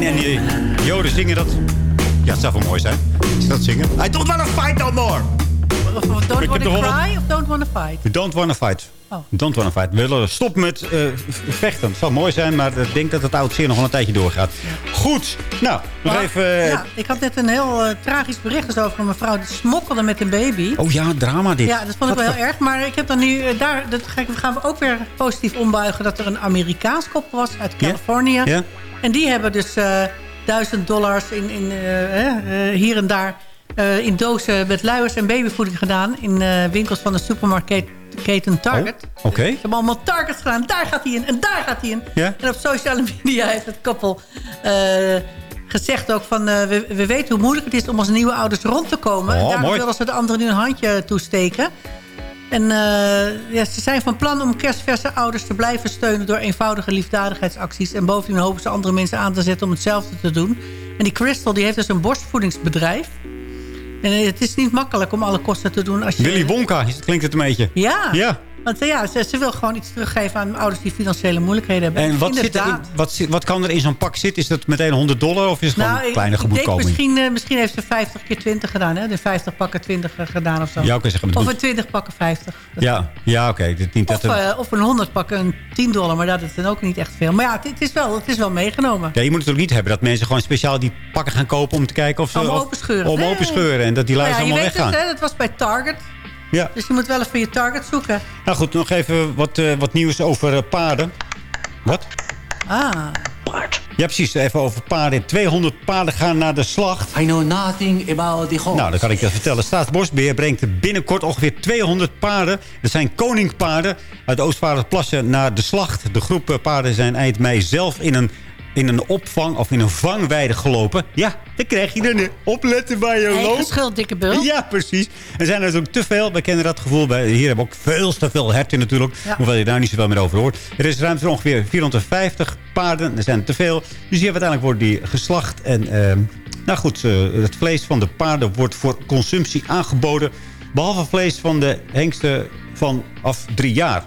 Heen. En die joden zingen dat. Ja, het zou wel mooi zijn. Ze dat zingen. I don't wanna fight no more. Of, of don't wanna cry of don't wanna fight? We don't wanna fight. Oh. Don't wanna fight. We willen stoppen met eh, vechten. Het zou mooi zijn, maar ik denk dat het oud zeer nog wel een tijdje doorgaat. Goed. Nou, nog Maar, even... eh, ja, ik had net een heel eh, tragisch bericht dus over een mevrouw die smokkelde met een baby. Oh ja, drama dit. Ja, dat vond ik wel heel erg. Maar ik heb dan nu, daar dat ga ik- gaan we ook weer positief ombuigen... dat er een Amerikaans koppel was uit Californië. Ja. En die hebben dus duizend dollars in, in, hier en daar... eh, in dozen met luiers en babyvoeding gedaan... in eh, winkels van de supermarktketen Target. Oh, Oké. Ze hebben allemaal targets gedaan. Daar gaat hij in en daar gaat hij in. Ja? En op sociale media heeft het koppel eh, gezegd ook van... we, we weten hoe moeilijk het is om als nieuwe ouders rond te komen. Oh, daarom mooi. willen ze de anderen nu een handje toesteken. En ja, ze zijn van plan om kerstverse ouders te blijven steunen... door eenvoudige liefdadigheidsacties. En bovendien hopen ze andere mensen aan te zetten om hetzelfde te doen. En die Crystal die heeft dus een borstvoedingsbedrijf. En het is niet makkelijk om alle kosten te doen als je... Willy Wonka, klinkt het een beetje. Ja, Ja. Want eh, ja, ze, ze wil gewoon iets teruggeven aan ouders die financiële moeilijkheden hebben. En wat, zit er in, wat, kan er in zo'n pak zitten? Is dat meteen 100 dollar of is het gewoon Nou, een ik- kleine gemoedkoming? misschien, eh, misschien heeft ze 50 keer 20 gedaan. Hè? De 50 pakken 20 gedaan of zo. Ja, oké, zeg maar, het of een 20 pakken 50. Ja, ja oké. Of, eh, of een 100 pakken een 10 dollar. Maar dat is dan ook niet echt veel. Maar ja, het, het is, wel, het is wel meegenomen. ja, je moet het ook niet hebben dat mensen gewoon speciaal die pakken gaan kopen... om te kijken of ze... Om openscheuren. Om openscheuren en dat die Maar luizen ja, je allemaal weet weggaan. het, hè? Dat was bij Target. Ja. Dus je moet wel even je Target zoeken. Nou goed, nog even wat, eh, wat nieuws over eh, paarden. Wat? Ah. Ja, precies. Even over paarden. 200 paarden gaan naar de slacht. I know nothing about the horse. Nou, dan kan ik je vertellen. Staatsbosbeheer brengt binnenkort ongeveer 200 paarden. Dat zijn koningpaarden uit de Oostvaardersplassen naar de slacht. De groep eh, paarden zijn eind mei zelf in een, in een opvang of in een vangweide gelopen. Ja, dan krijg je er een opletten waar je loopt. schuld, dikke bul. Ja, precies. Er zijn er ook te veel. We kennen dat gevoel. Bij, hier hebben we ook veel te veel herten natuurlijk. Ja. Hoewel je daar niet zoveel meer over hoort. Er is ruimte voor ongeveer 450 paarden. Er zijn te veel. Dus hier uiteindelijk worden die geslacht. En ehm, nou goed, eh, het vlees van de paarden wordt voor consumptie aangeboden. Behalve vlees van de hengsten vanaf drie jaar.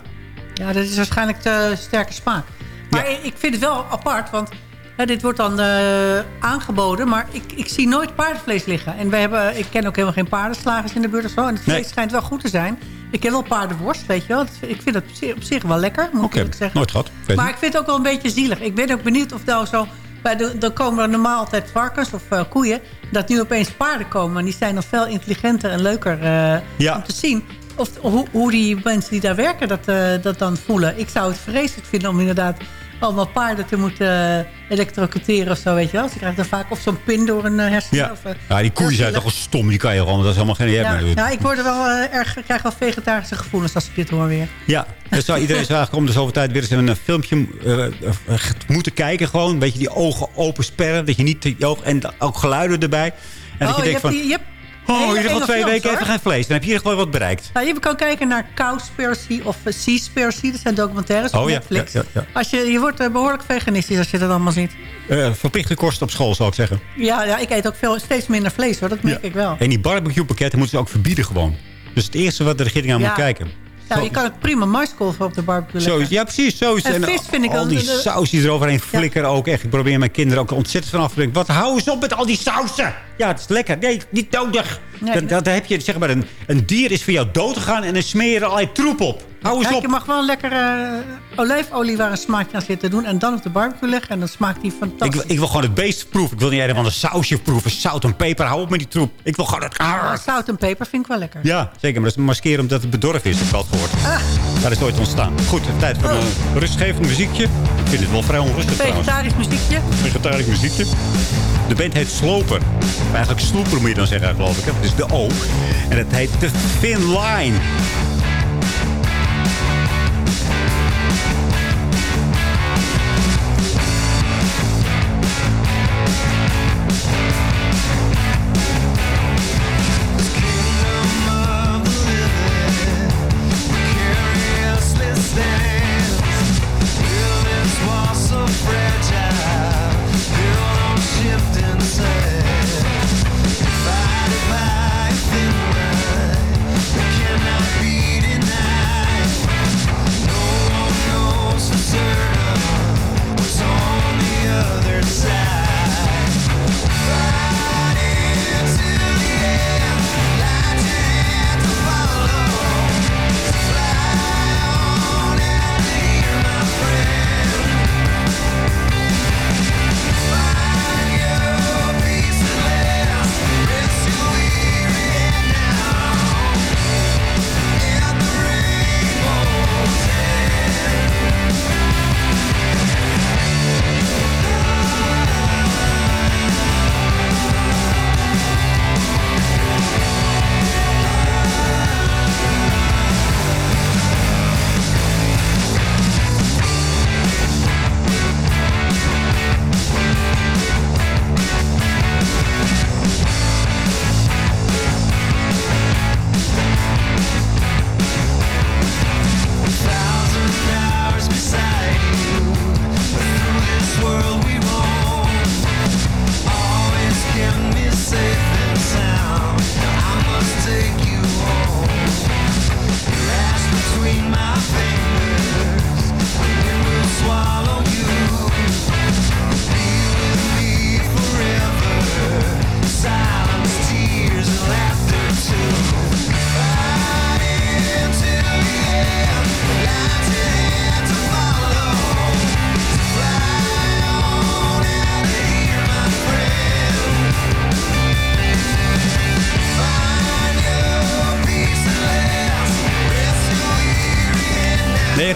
Ja, dat is waarschijnlijk te sterke smaak. Maar ik vind het wel apart, want hè, dit wordt dan eh, aangeboden. Maar ik, ik zie nooit paardenvlees liggen. En we hebben, ik ken ook helemaal geen paardenslagers in de buurt of zo. En het vlees Nee. schijnt wel goed te zijn. Ik ken wel paardenworst, weet je wel. Ik vind het op zich, op zich wel lekker, moet ik zeggen. nooit gehad. Maar ik vind het ook wel een beetje zielig. Ik ben ook benieuwd of nou zo... Bij de, dan komen er normaal altijd varkens of eh, koeien. Dat nu opeens paarden komen. En die zijn nog veel intelligenter en leuker eh, Ja. om te zien. Of hoe, hoe die mensen die daar werken dat, dat dan voelen. Ik zou het vreselijk vinden om inderdaad allemaal paarden te moeten eh, elektrocuteren of zo, weet je wel. Ze krijgen dan vaak of zo'n pin door een eh, hersenen. Ja. Of, eh, ja, die koeien zijn toch wel stom. Die kan je gewoon, dat is helemaal geen... ja, Ja, ja, ik word er wel erg, krijg wel vegetarische gevoelens als ik dit hoor weer. Ja, dan zou iedereen zou eigenlijk om de zoveel tijd weer eens een filmpje eh, moeten kijken. Gewoon een beetje die ogen open sperren. Dat je niet en ook geluiden erbij. En dat oh, je je denkt hebt, van, die, je hebt oh, ieder geval twee films, weken hoor. even geen vlees. Dan heb je in ieder geval wat bereikt. Nou, je kan kijken naar Cowspiracy of uh, Seaspiracy. Dat zijn documentaires op Oh, ja, Netflix. ja, ja, ja. Als je, je wordt eh, behoorlijk veganistisch als je dat allemaal ziet. Eh, verplichte kosten op school, zou ik zeggen. Ja, ja ik eet ook veel, steeds minder vlees hoor. Dat merk ik wel. En die barbecue pakketten moeten ze ook verbieden gewoon. Dus het eerste wat de regering aan moet kijken. Ja, je kan ook prima maiskolven op de barbecue Zo, ja, precies. Zo is. En vis vind ik al die de- saus die eroverheen flikkeren ook echt. Ik probeer mijn kinderen ook ontzettend van af te brengen. Wat hou eens op met al die sausen. Ja, het is lekker. Nee, niet nodig. Nee, dan heb je, zeg maar, een, een dier is voor jou dood gegaan en dan er allerlei troep op. Hou eens Kijk, op. je mag wel lekker eh, olijfolie waar een smaakje aan zit te doen. En dan op de barbecue leggen. En dan smaakt die Ik, fantastisch. wil- ik wil gewoon het beest proeven. Ik wil niet een van een sausje proeven. Zout en peper. Hou op met die troep. Ik wil gewoon het... Ah, zout en peper vind ik wel lekker. Ja, zeker. Maar dat is maskeren omdat het bedorven is. Heb ik gehoord. Ah. Daar is nooit ontstaan. Goed, tijd voor een rustgevend muziekje. Ik vind het wel vrij onrustig trouwens. Vegetarisch muziekje. vegetarisch muziekje. De band heet Sloper. Of eigenlijk Sloeper moet je dan zeggen, geloof ik. Het is de O. En het heet The Thin Line. Bye.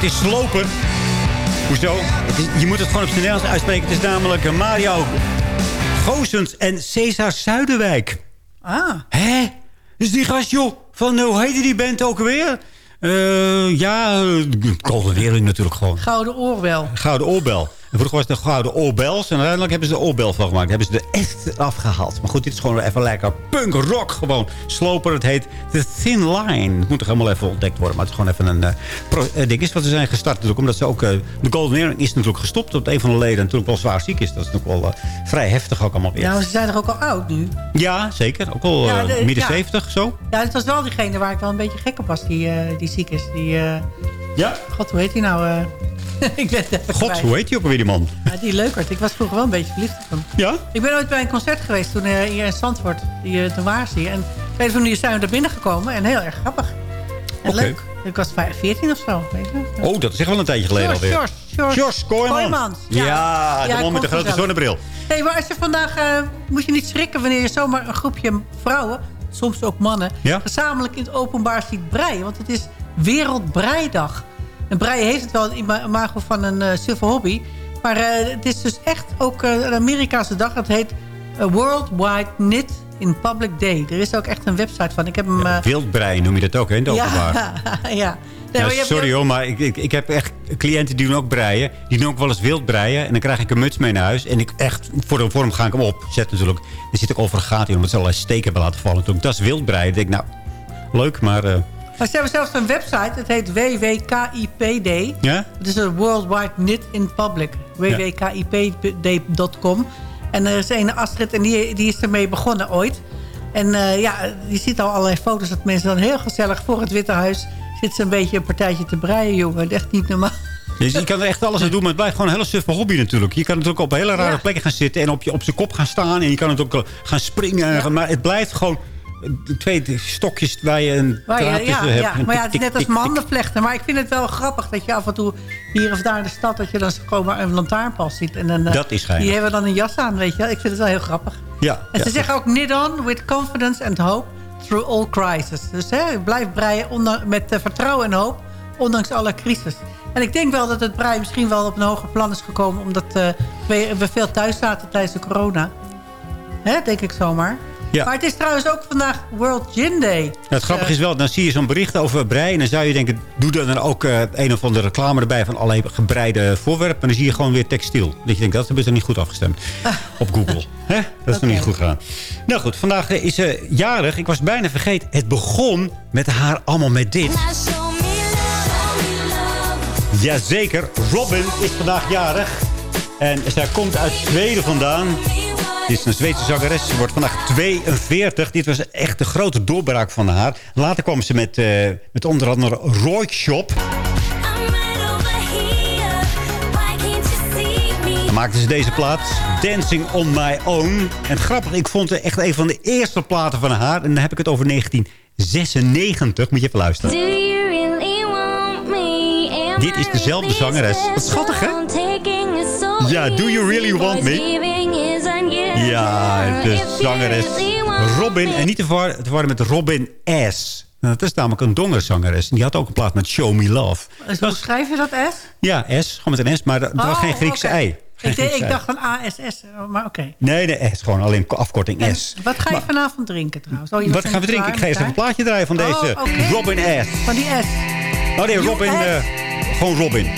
Is Sloper. Hoezo? Is- je moet het gewoon op zijn Nederlands uitspreken. Het is namelijk eh, Mario Goosens en Cesar Zuiderwijk. Ah. Hè? Dus die gast, joh, van eh, hoe heette die band ook alweer? Eh, ja, uh, Golden Earring natuurlijk gewoon. Gouden oorbel. Gouden oorbel. Vroeger was het de gouden oorbels. En uiteindelijk hebben ze de oorbel van gemaakt. Hebben ze de S afgehaald. Maar goed, dit is gewoon even lekker punk rock gewoon. Sloper, het heet The Thin Line. Het moet toch helemaal even ontdekt worden. Maar het is gewoon even een eh, eh, ding is wat ze zijn gestart. Natuurlijk, omdat ze ook... eh, de Golden Earring is natuurlijk gestopt. Op een van de leden natuurlijk wel zwaar ziek is. Dat is natuurlijk wel vrij heftig ook allemaal weer. Ja, maar ze zijn er ook al oud nu. Ja, zeker. Ook al Ja, de- midden ja. 70 zo. Ja, het was wel diegene waar ik wel een beetje gek op was, die, die ziek is. Die, Ja. God, hoe heet die nou? eh? ik ben God, hoe heet die ook alweer die man? Ja, die leukert. Ik was vroeger wel een beetje verliefd op hem. Ja? Ik ben ooit bij een concert geweest toen eh, hier in Zandvoort. Die, uh, toen waren ze hier. En op een of manier zijn we daar binnengekomen. En heel erg grappig. En leuk. Ik was vijf- 14 of zo. Weet je? Oh, dat is echt wel een tijdje geleden alweer. Sjors. Sjors Kooijmans. Kooijmans, Ja, ja. de Ja, man met de grote zonnebril. Hé, maar als je vandaag... eh, moet je niet schrikken wanneer je zomaar een groepje vrouwen... soms ook mannen... Ja? gezamenlijk in het openbaar ziet breien. Want het is Wereldbreidag. En breien heeft het wel een ima- imago van een uh, suffe hobby. Maar eh, het is dus echt ook eh, een Amerikaanse dag. Het heet Worldwide Knit in Public Day. Er is ook echt een website van. Ik heb hem... Wildbrein noem je dat ook, hè, in openbaar. ja, ja. Nee, hebt- sorry hoor, maar ik, ik, ik heb echt cliënten die doen ook breien. Die doen ook wel eens wild breien. En dan krijg ik een muts mee naar huis. En ik echt, voor de vorm ga ik hem opzetten natuurlijk. Er zit ook over een gaten in, omdat ze allerlei steken hebben laten vallen. Toen ik, dat is wild breien. Ik denk, nou, leuk, maar... Maar ze hebben zelfs een website. Het heet WWKIPD. ja? Het is een Worldwide Knit in Public. www.kipd.com. En er is een Astrid en die, die is ermee begonnen ooit. En eh, ja, je ziet al allerlei foto's dat mensen dan heel gezellig voor het Witte Huis... zitten ze een beetje een partijtje te breien, jongen. Echt niet normaal. Dus je kan er echt alles aan doen, maar het blijft gewoon een hele suffe hobby natuurlijk. Je kan natuurlijk op hele rare Ja. plekken gaan zitten en op, je, op zijn kop gaan staan. En je kan het ook eh, gaan springen. Maar het blijft gewoon twee stokjes waar je een Maar ja, draad ja, hebt. maar ja, het is net als mandenvlechten. Maar ik vind het wel grappig dat je af en toe hier of daar in de stad... dat je dan gewoon een lantaarnpaal ziet. En dan, eh, Dat is. Die hebben dan een jas aan, weet je wel. Ik vind het wel heel grappig. Ja, En ja. ze zeggen ook knit on with confidence and hope through all crisis. Dus hè, blijf breien onder, met eh, vertrouwen en hoop, ondanks alle crisis. En ik denk wel dat het breien misschien wel op een hoger plan is gekomen... omdat eh, we, we veel thuis zaten tijdens de corona. Hè, denk ik zomaar. Ja. Maar het is trouwens ook vandaag World Gin Day. Ja, het grappige is wel, dan zie je zo'n bericht over breien. En dan zou je denken, doe er dan ook eh, een of andere reclame erbij van allerlei gebreide voorwerpen. En dan zie je gewoon weer textiel. Dat je denkt, dat hebben ze niet goed afgestemd op Google. Hè? Dat is nog niet goed gedaan. Nou goed, vandaag eh, is ze jarig. Ik was bijna vergeten. Het begon met haar allemaal met dit. Jazeker, Robin is vandaag jarig. En zij komt uit Zweden vandaan. Dit is een Zweedse zangeres. Ze wordt vandaag 42. Dit was echt de grote doorbraak van haar. Later kwam ze met, eh, met onder andere Roy Shop. Dan maakte ze deze plaat. Dancing on my own. En grappig, ik vond het echt een van de eerste platen van haar. En dan heb ik het over 1996. Moet je even luisteren. Dit is dezelfde zangeres. Wat schattig, hè? Ja, Do You Really Want Me? Ja, de zangeres Robin. En niet te verwar- te verwarren met Robin S. Nou, Dat is namelijk een dongerzangeres. En die had ook een plaat met Show Me Love. Dus hoe schrijf je dat, S? Ja, S. Gewoon met een S, maar er was Oh, geen Griekse oké. ei. Geen Ik, Griekse ik ei. dacht van ASS, maar oké. Nee, nee, S. Gewoon alleen afkorting En S. Wat ga je vanavond drinken trouwens? Oh, Wat gaan we drinken? Ik ga eerst even een plaatje draaien van deze Oh, oké. Robin S. Van die S. Oh nee, Robin. Eh, gewoon Robin.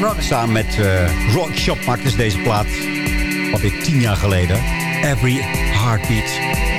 Robin. Samen met uh, Rock Shop maakten ze deze plaat. Alweer tien jaar geleden. Every Heartbeat.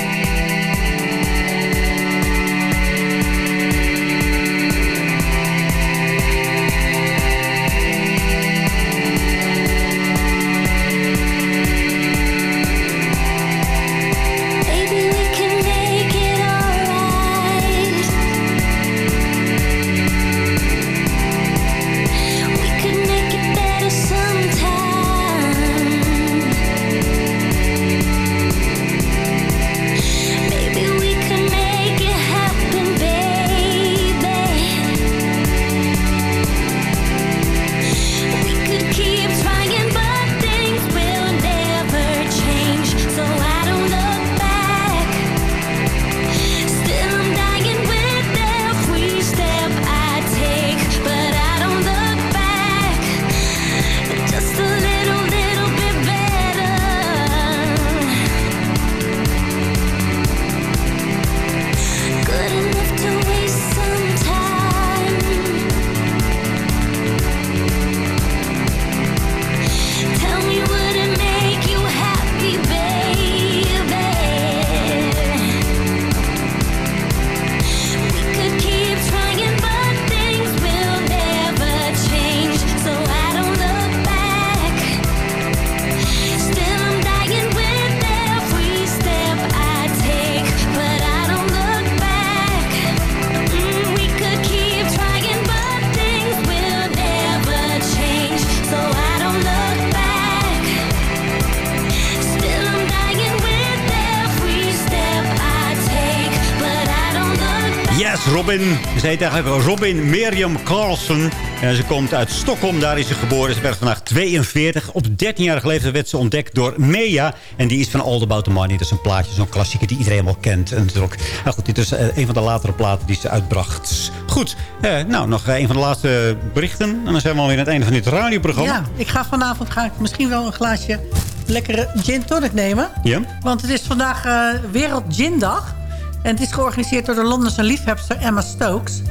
Robin. Ze heet eigenlijk Robin Miriam Carlson. En ze komt uit Stockholm, daar is ze geboren. Ze werd vandaag 42. Op 13-jarige leeftijd werd ze ontdekt door Mea. En die is van All About The Money. Dat is een plaatje, zo'n klassieker die iedereen wel kent. En natuurlijk, nou goed, dit is eh, een van de latere platen die ze uitbracht. Goed, eh, nou, nog eh, een van de laatste berichten. En dan zijn we alweer aan het einde van dit radioprogramma. Ja, ik ga vanavond ga ik misschien wel een glaasje lekkere gin tonic nemen. Ja? Want het is vandaag eh Wereld Gin Dag. En het is georganiseerd door de Londense liefhebster Emma Stokes.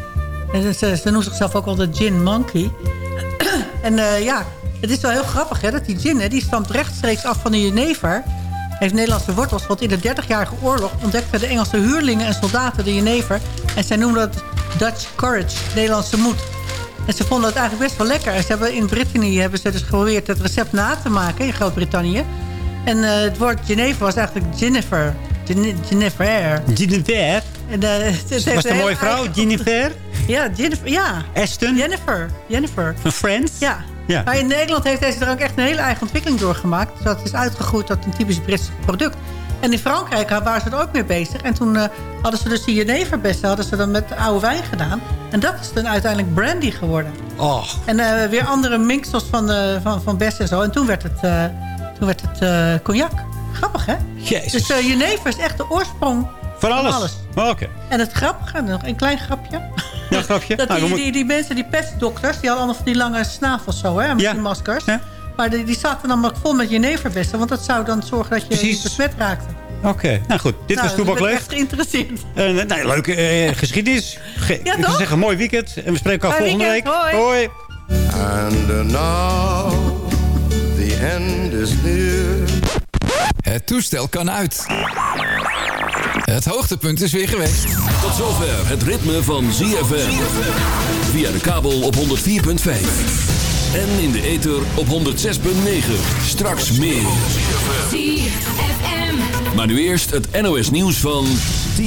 En ze, ze noemt zichzelf ook wel de Gin Monkey. en eh, ja, het is wel heel grappig hè, dat die gin hè, die stamt rechtstreeks af van de jenever. Heeft Nederlandse wortels, want in de 30-jarige oorlog ontdekten de Engelse huurlingen en soldaten de jenever. En zij noemden dat Dutch Courage, Nederlandse moed. En ze vonden het eigenlijk best wel lekker. Ze hebben in Brittany hebben ze dus geprobeerd het recept na te maken in Groot-Brittannië. En eh, het woord Geneva was eigenlijk Jennifer. Jennifer. Jennifer? En, eh, Was het een mooie vrouw, Jennifer? Ja, Jennifer. Ja. Aston? Jennifer. Jennifer. Van Friends? Ja. Ja. Maar in Nederland heeft deze drank echt een hele eigen ontwikkeling doorgemaakt. Dus dat is uitgegroeid tot een typisch Brits product. En in Frankrijk waren ze er ook mee bezig. En toen eh, hadden ze dus die jeneverbessen hadden ze dan met oude wijn gedaan. En dat is dan uiteindelijk brandy geworden. Oh. En eh, weer andere minksels van, de, van, van bessen en zo. En toen werd het, toen werd het cognac. Grappig, hè? Jezus. Dus uh, jenever is echt de oorsprong Van alles? Oh, Oké. En het grappige, nog een klein grapje. Ja, grapje. Dat Nou, die, die, die mensen, die pestdokters, die hadden allemaal van die lange snavels zo, hè, met Ja. die maskers. Maar die, die zaten dan maar vol met jeneverbessen, want dat zou dan zorgen dat je Precies. niet besmet raakte. Oké, nou goed. Dit nou, was Toebak Ik ben Leef. echt geïnteresseerd. Eh, nou, leuke eh, geschiedenis. Ge- ik zou zeggen, mooi weekend. En we spreken elkaar volgende weekend, week. hoi. And now the end is near. Het toestel kan uit. Het hoogtepunt is weer geweest. Tot zover het ritme van ZFM. Via de kabel op 104.5. En in de ether op 106.9. Straks meer. Maar nu eerst het NOS nieuws van 10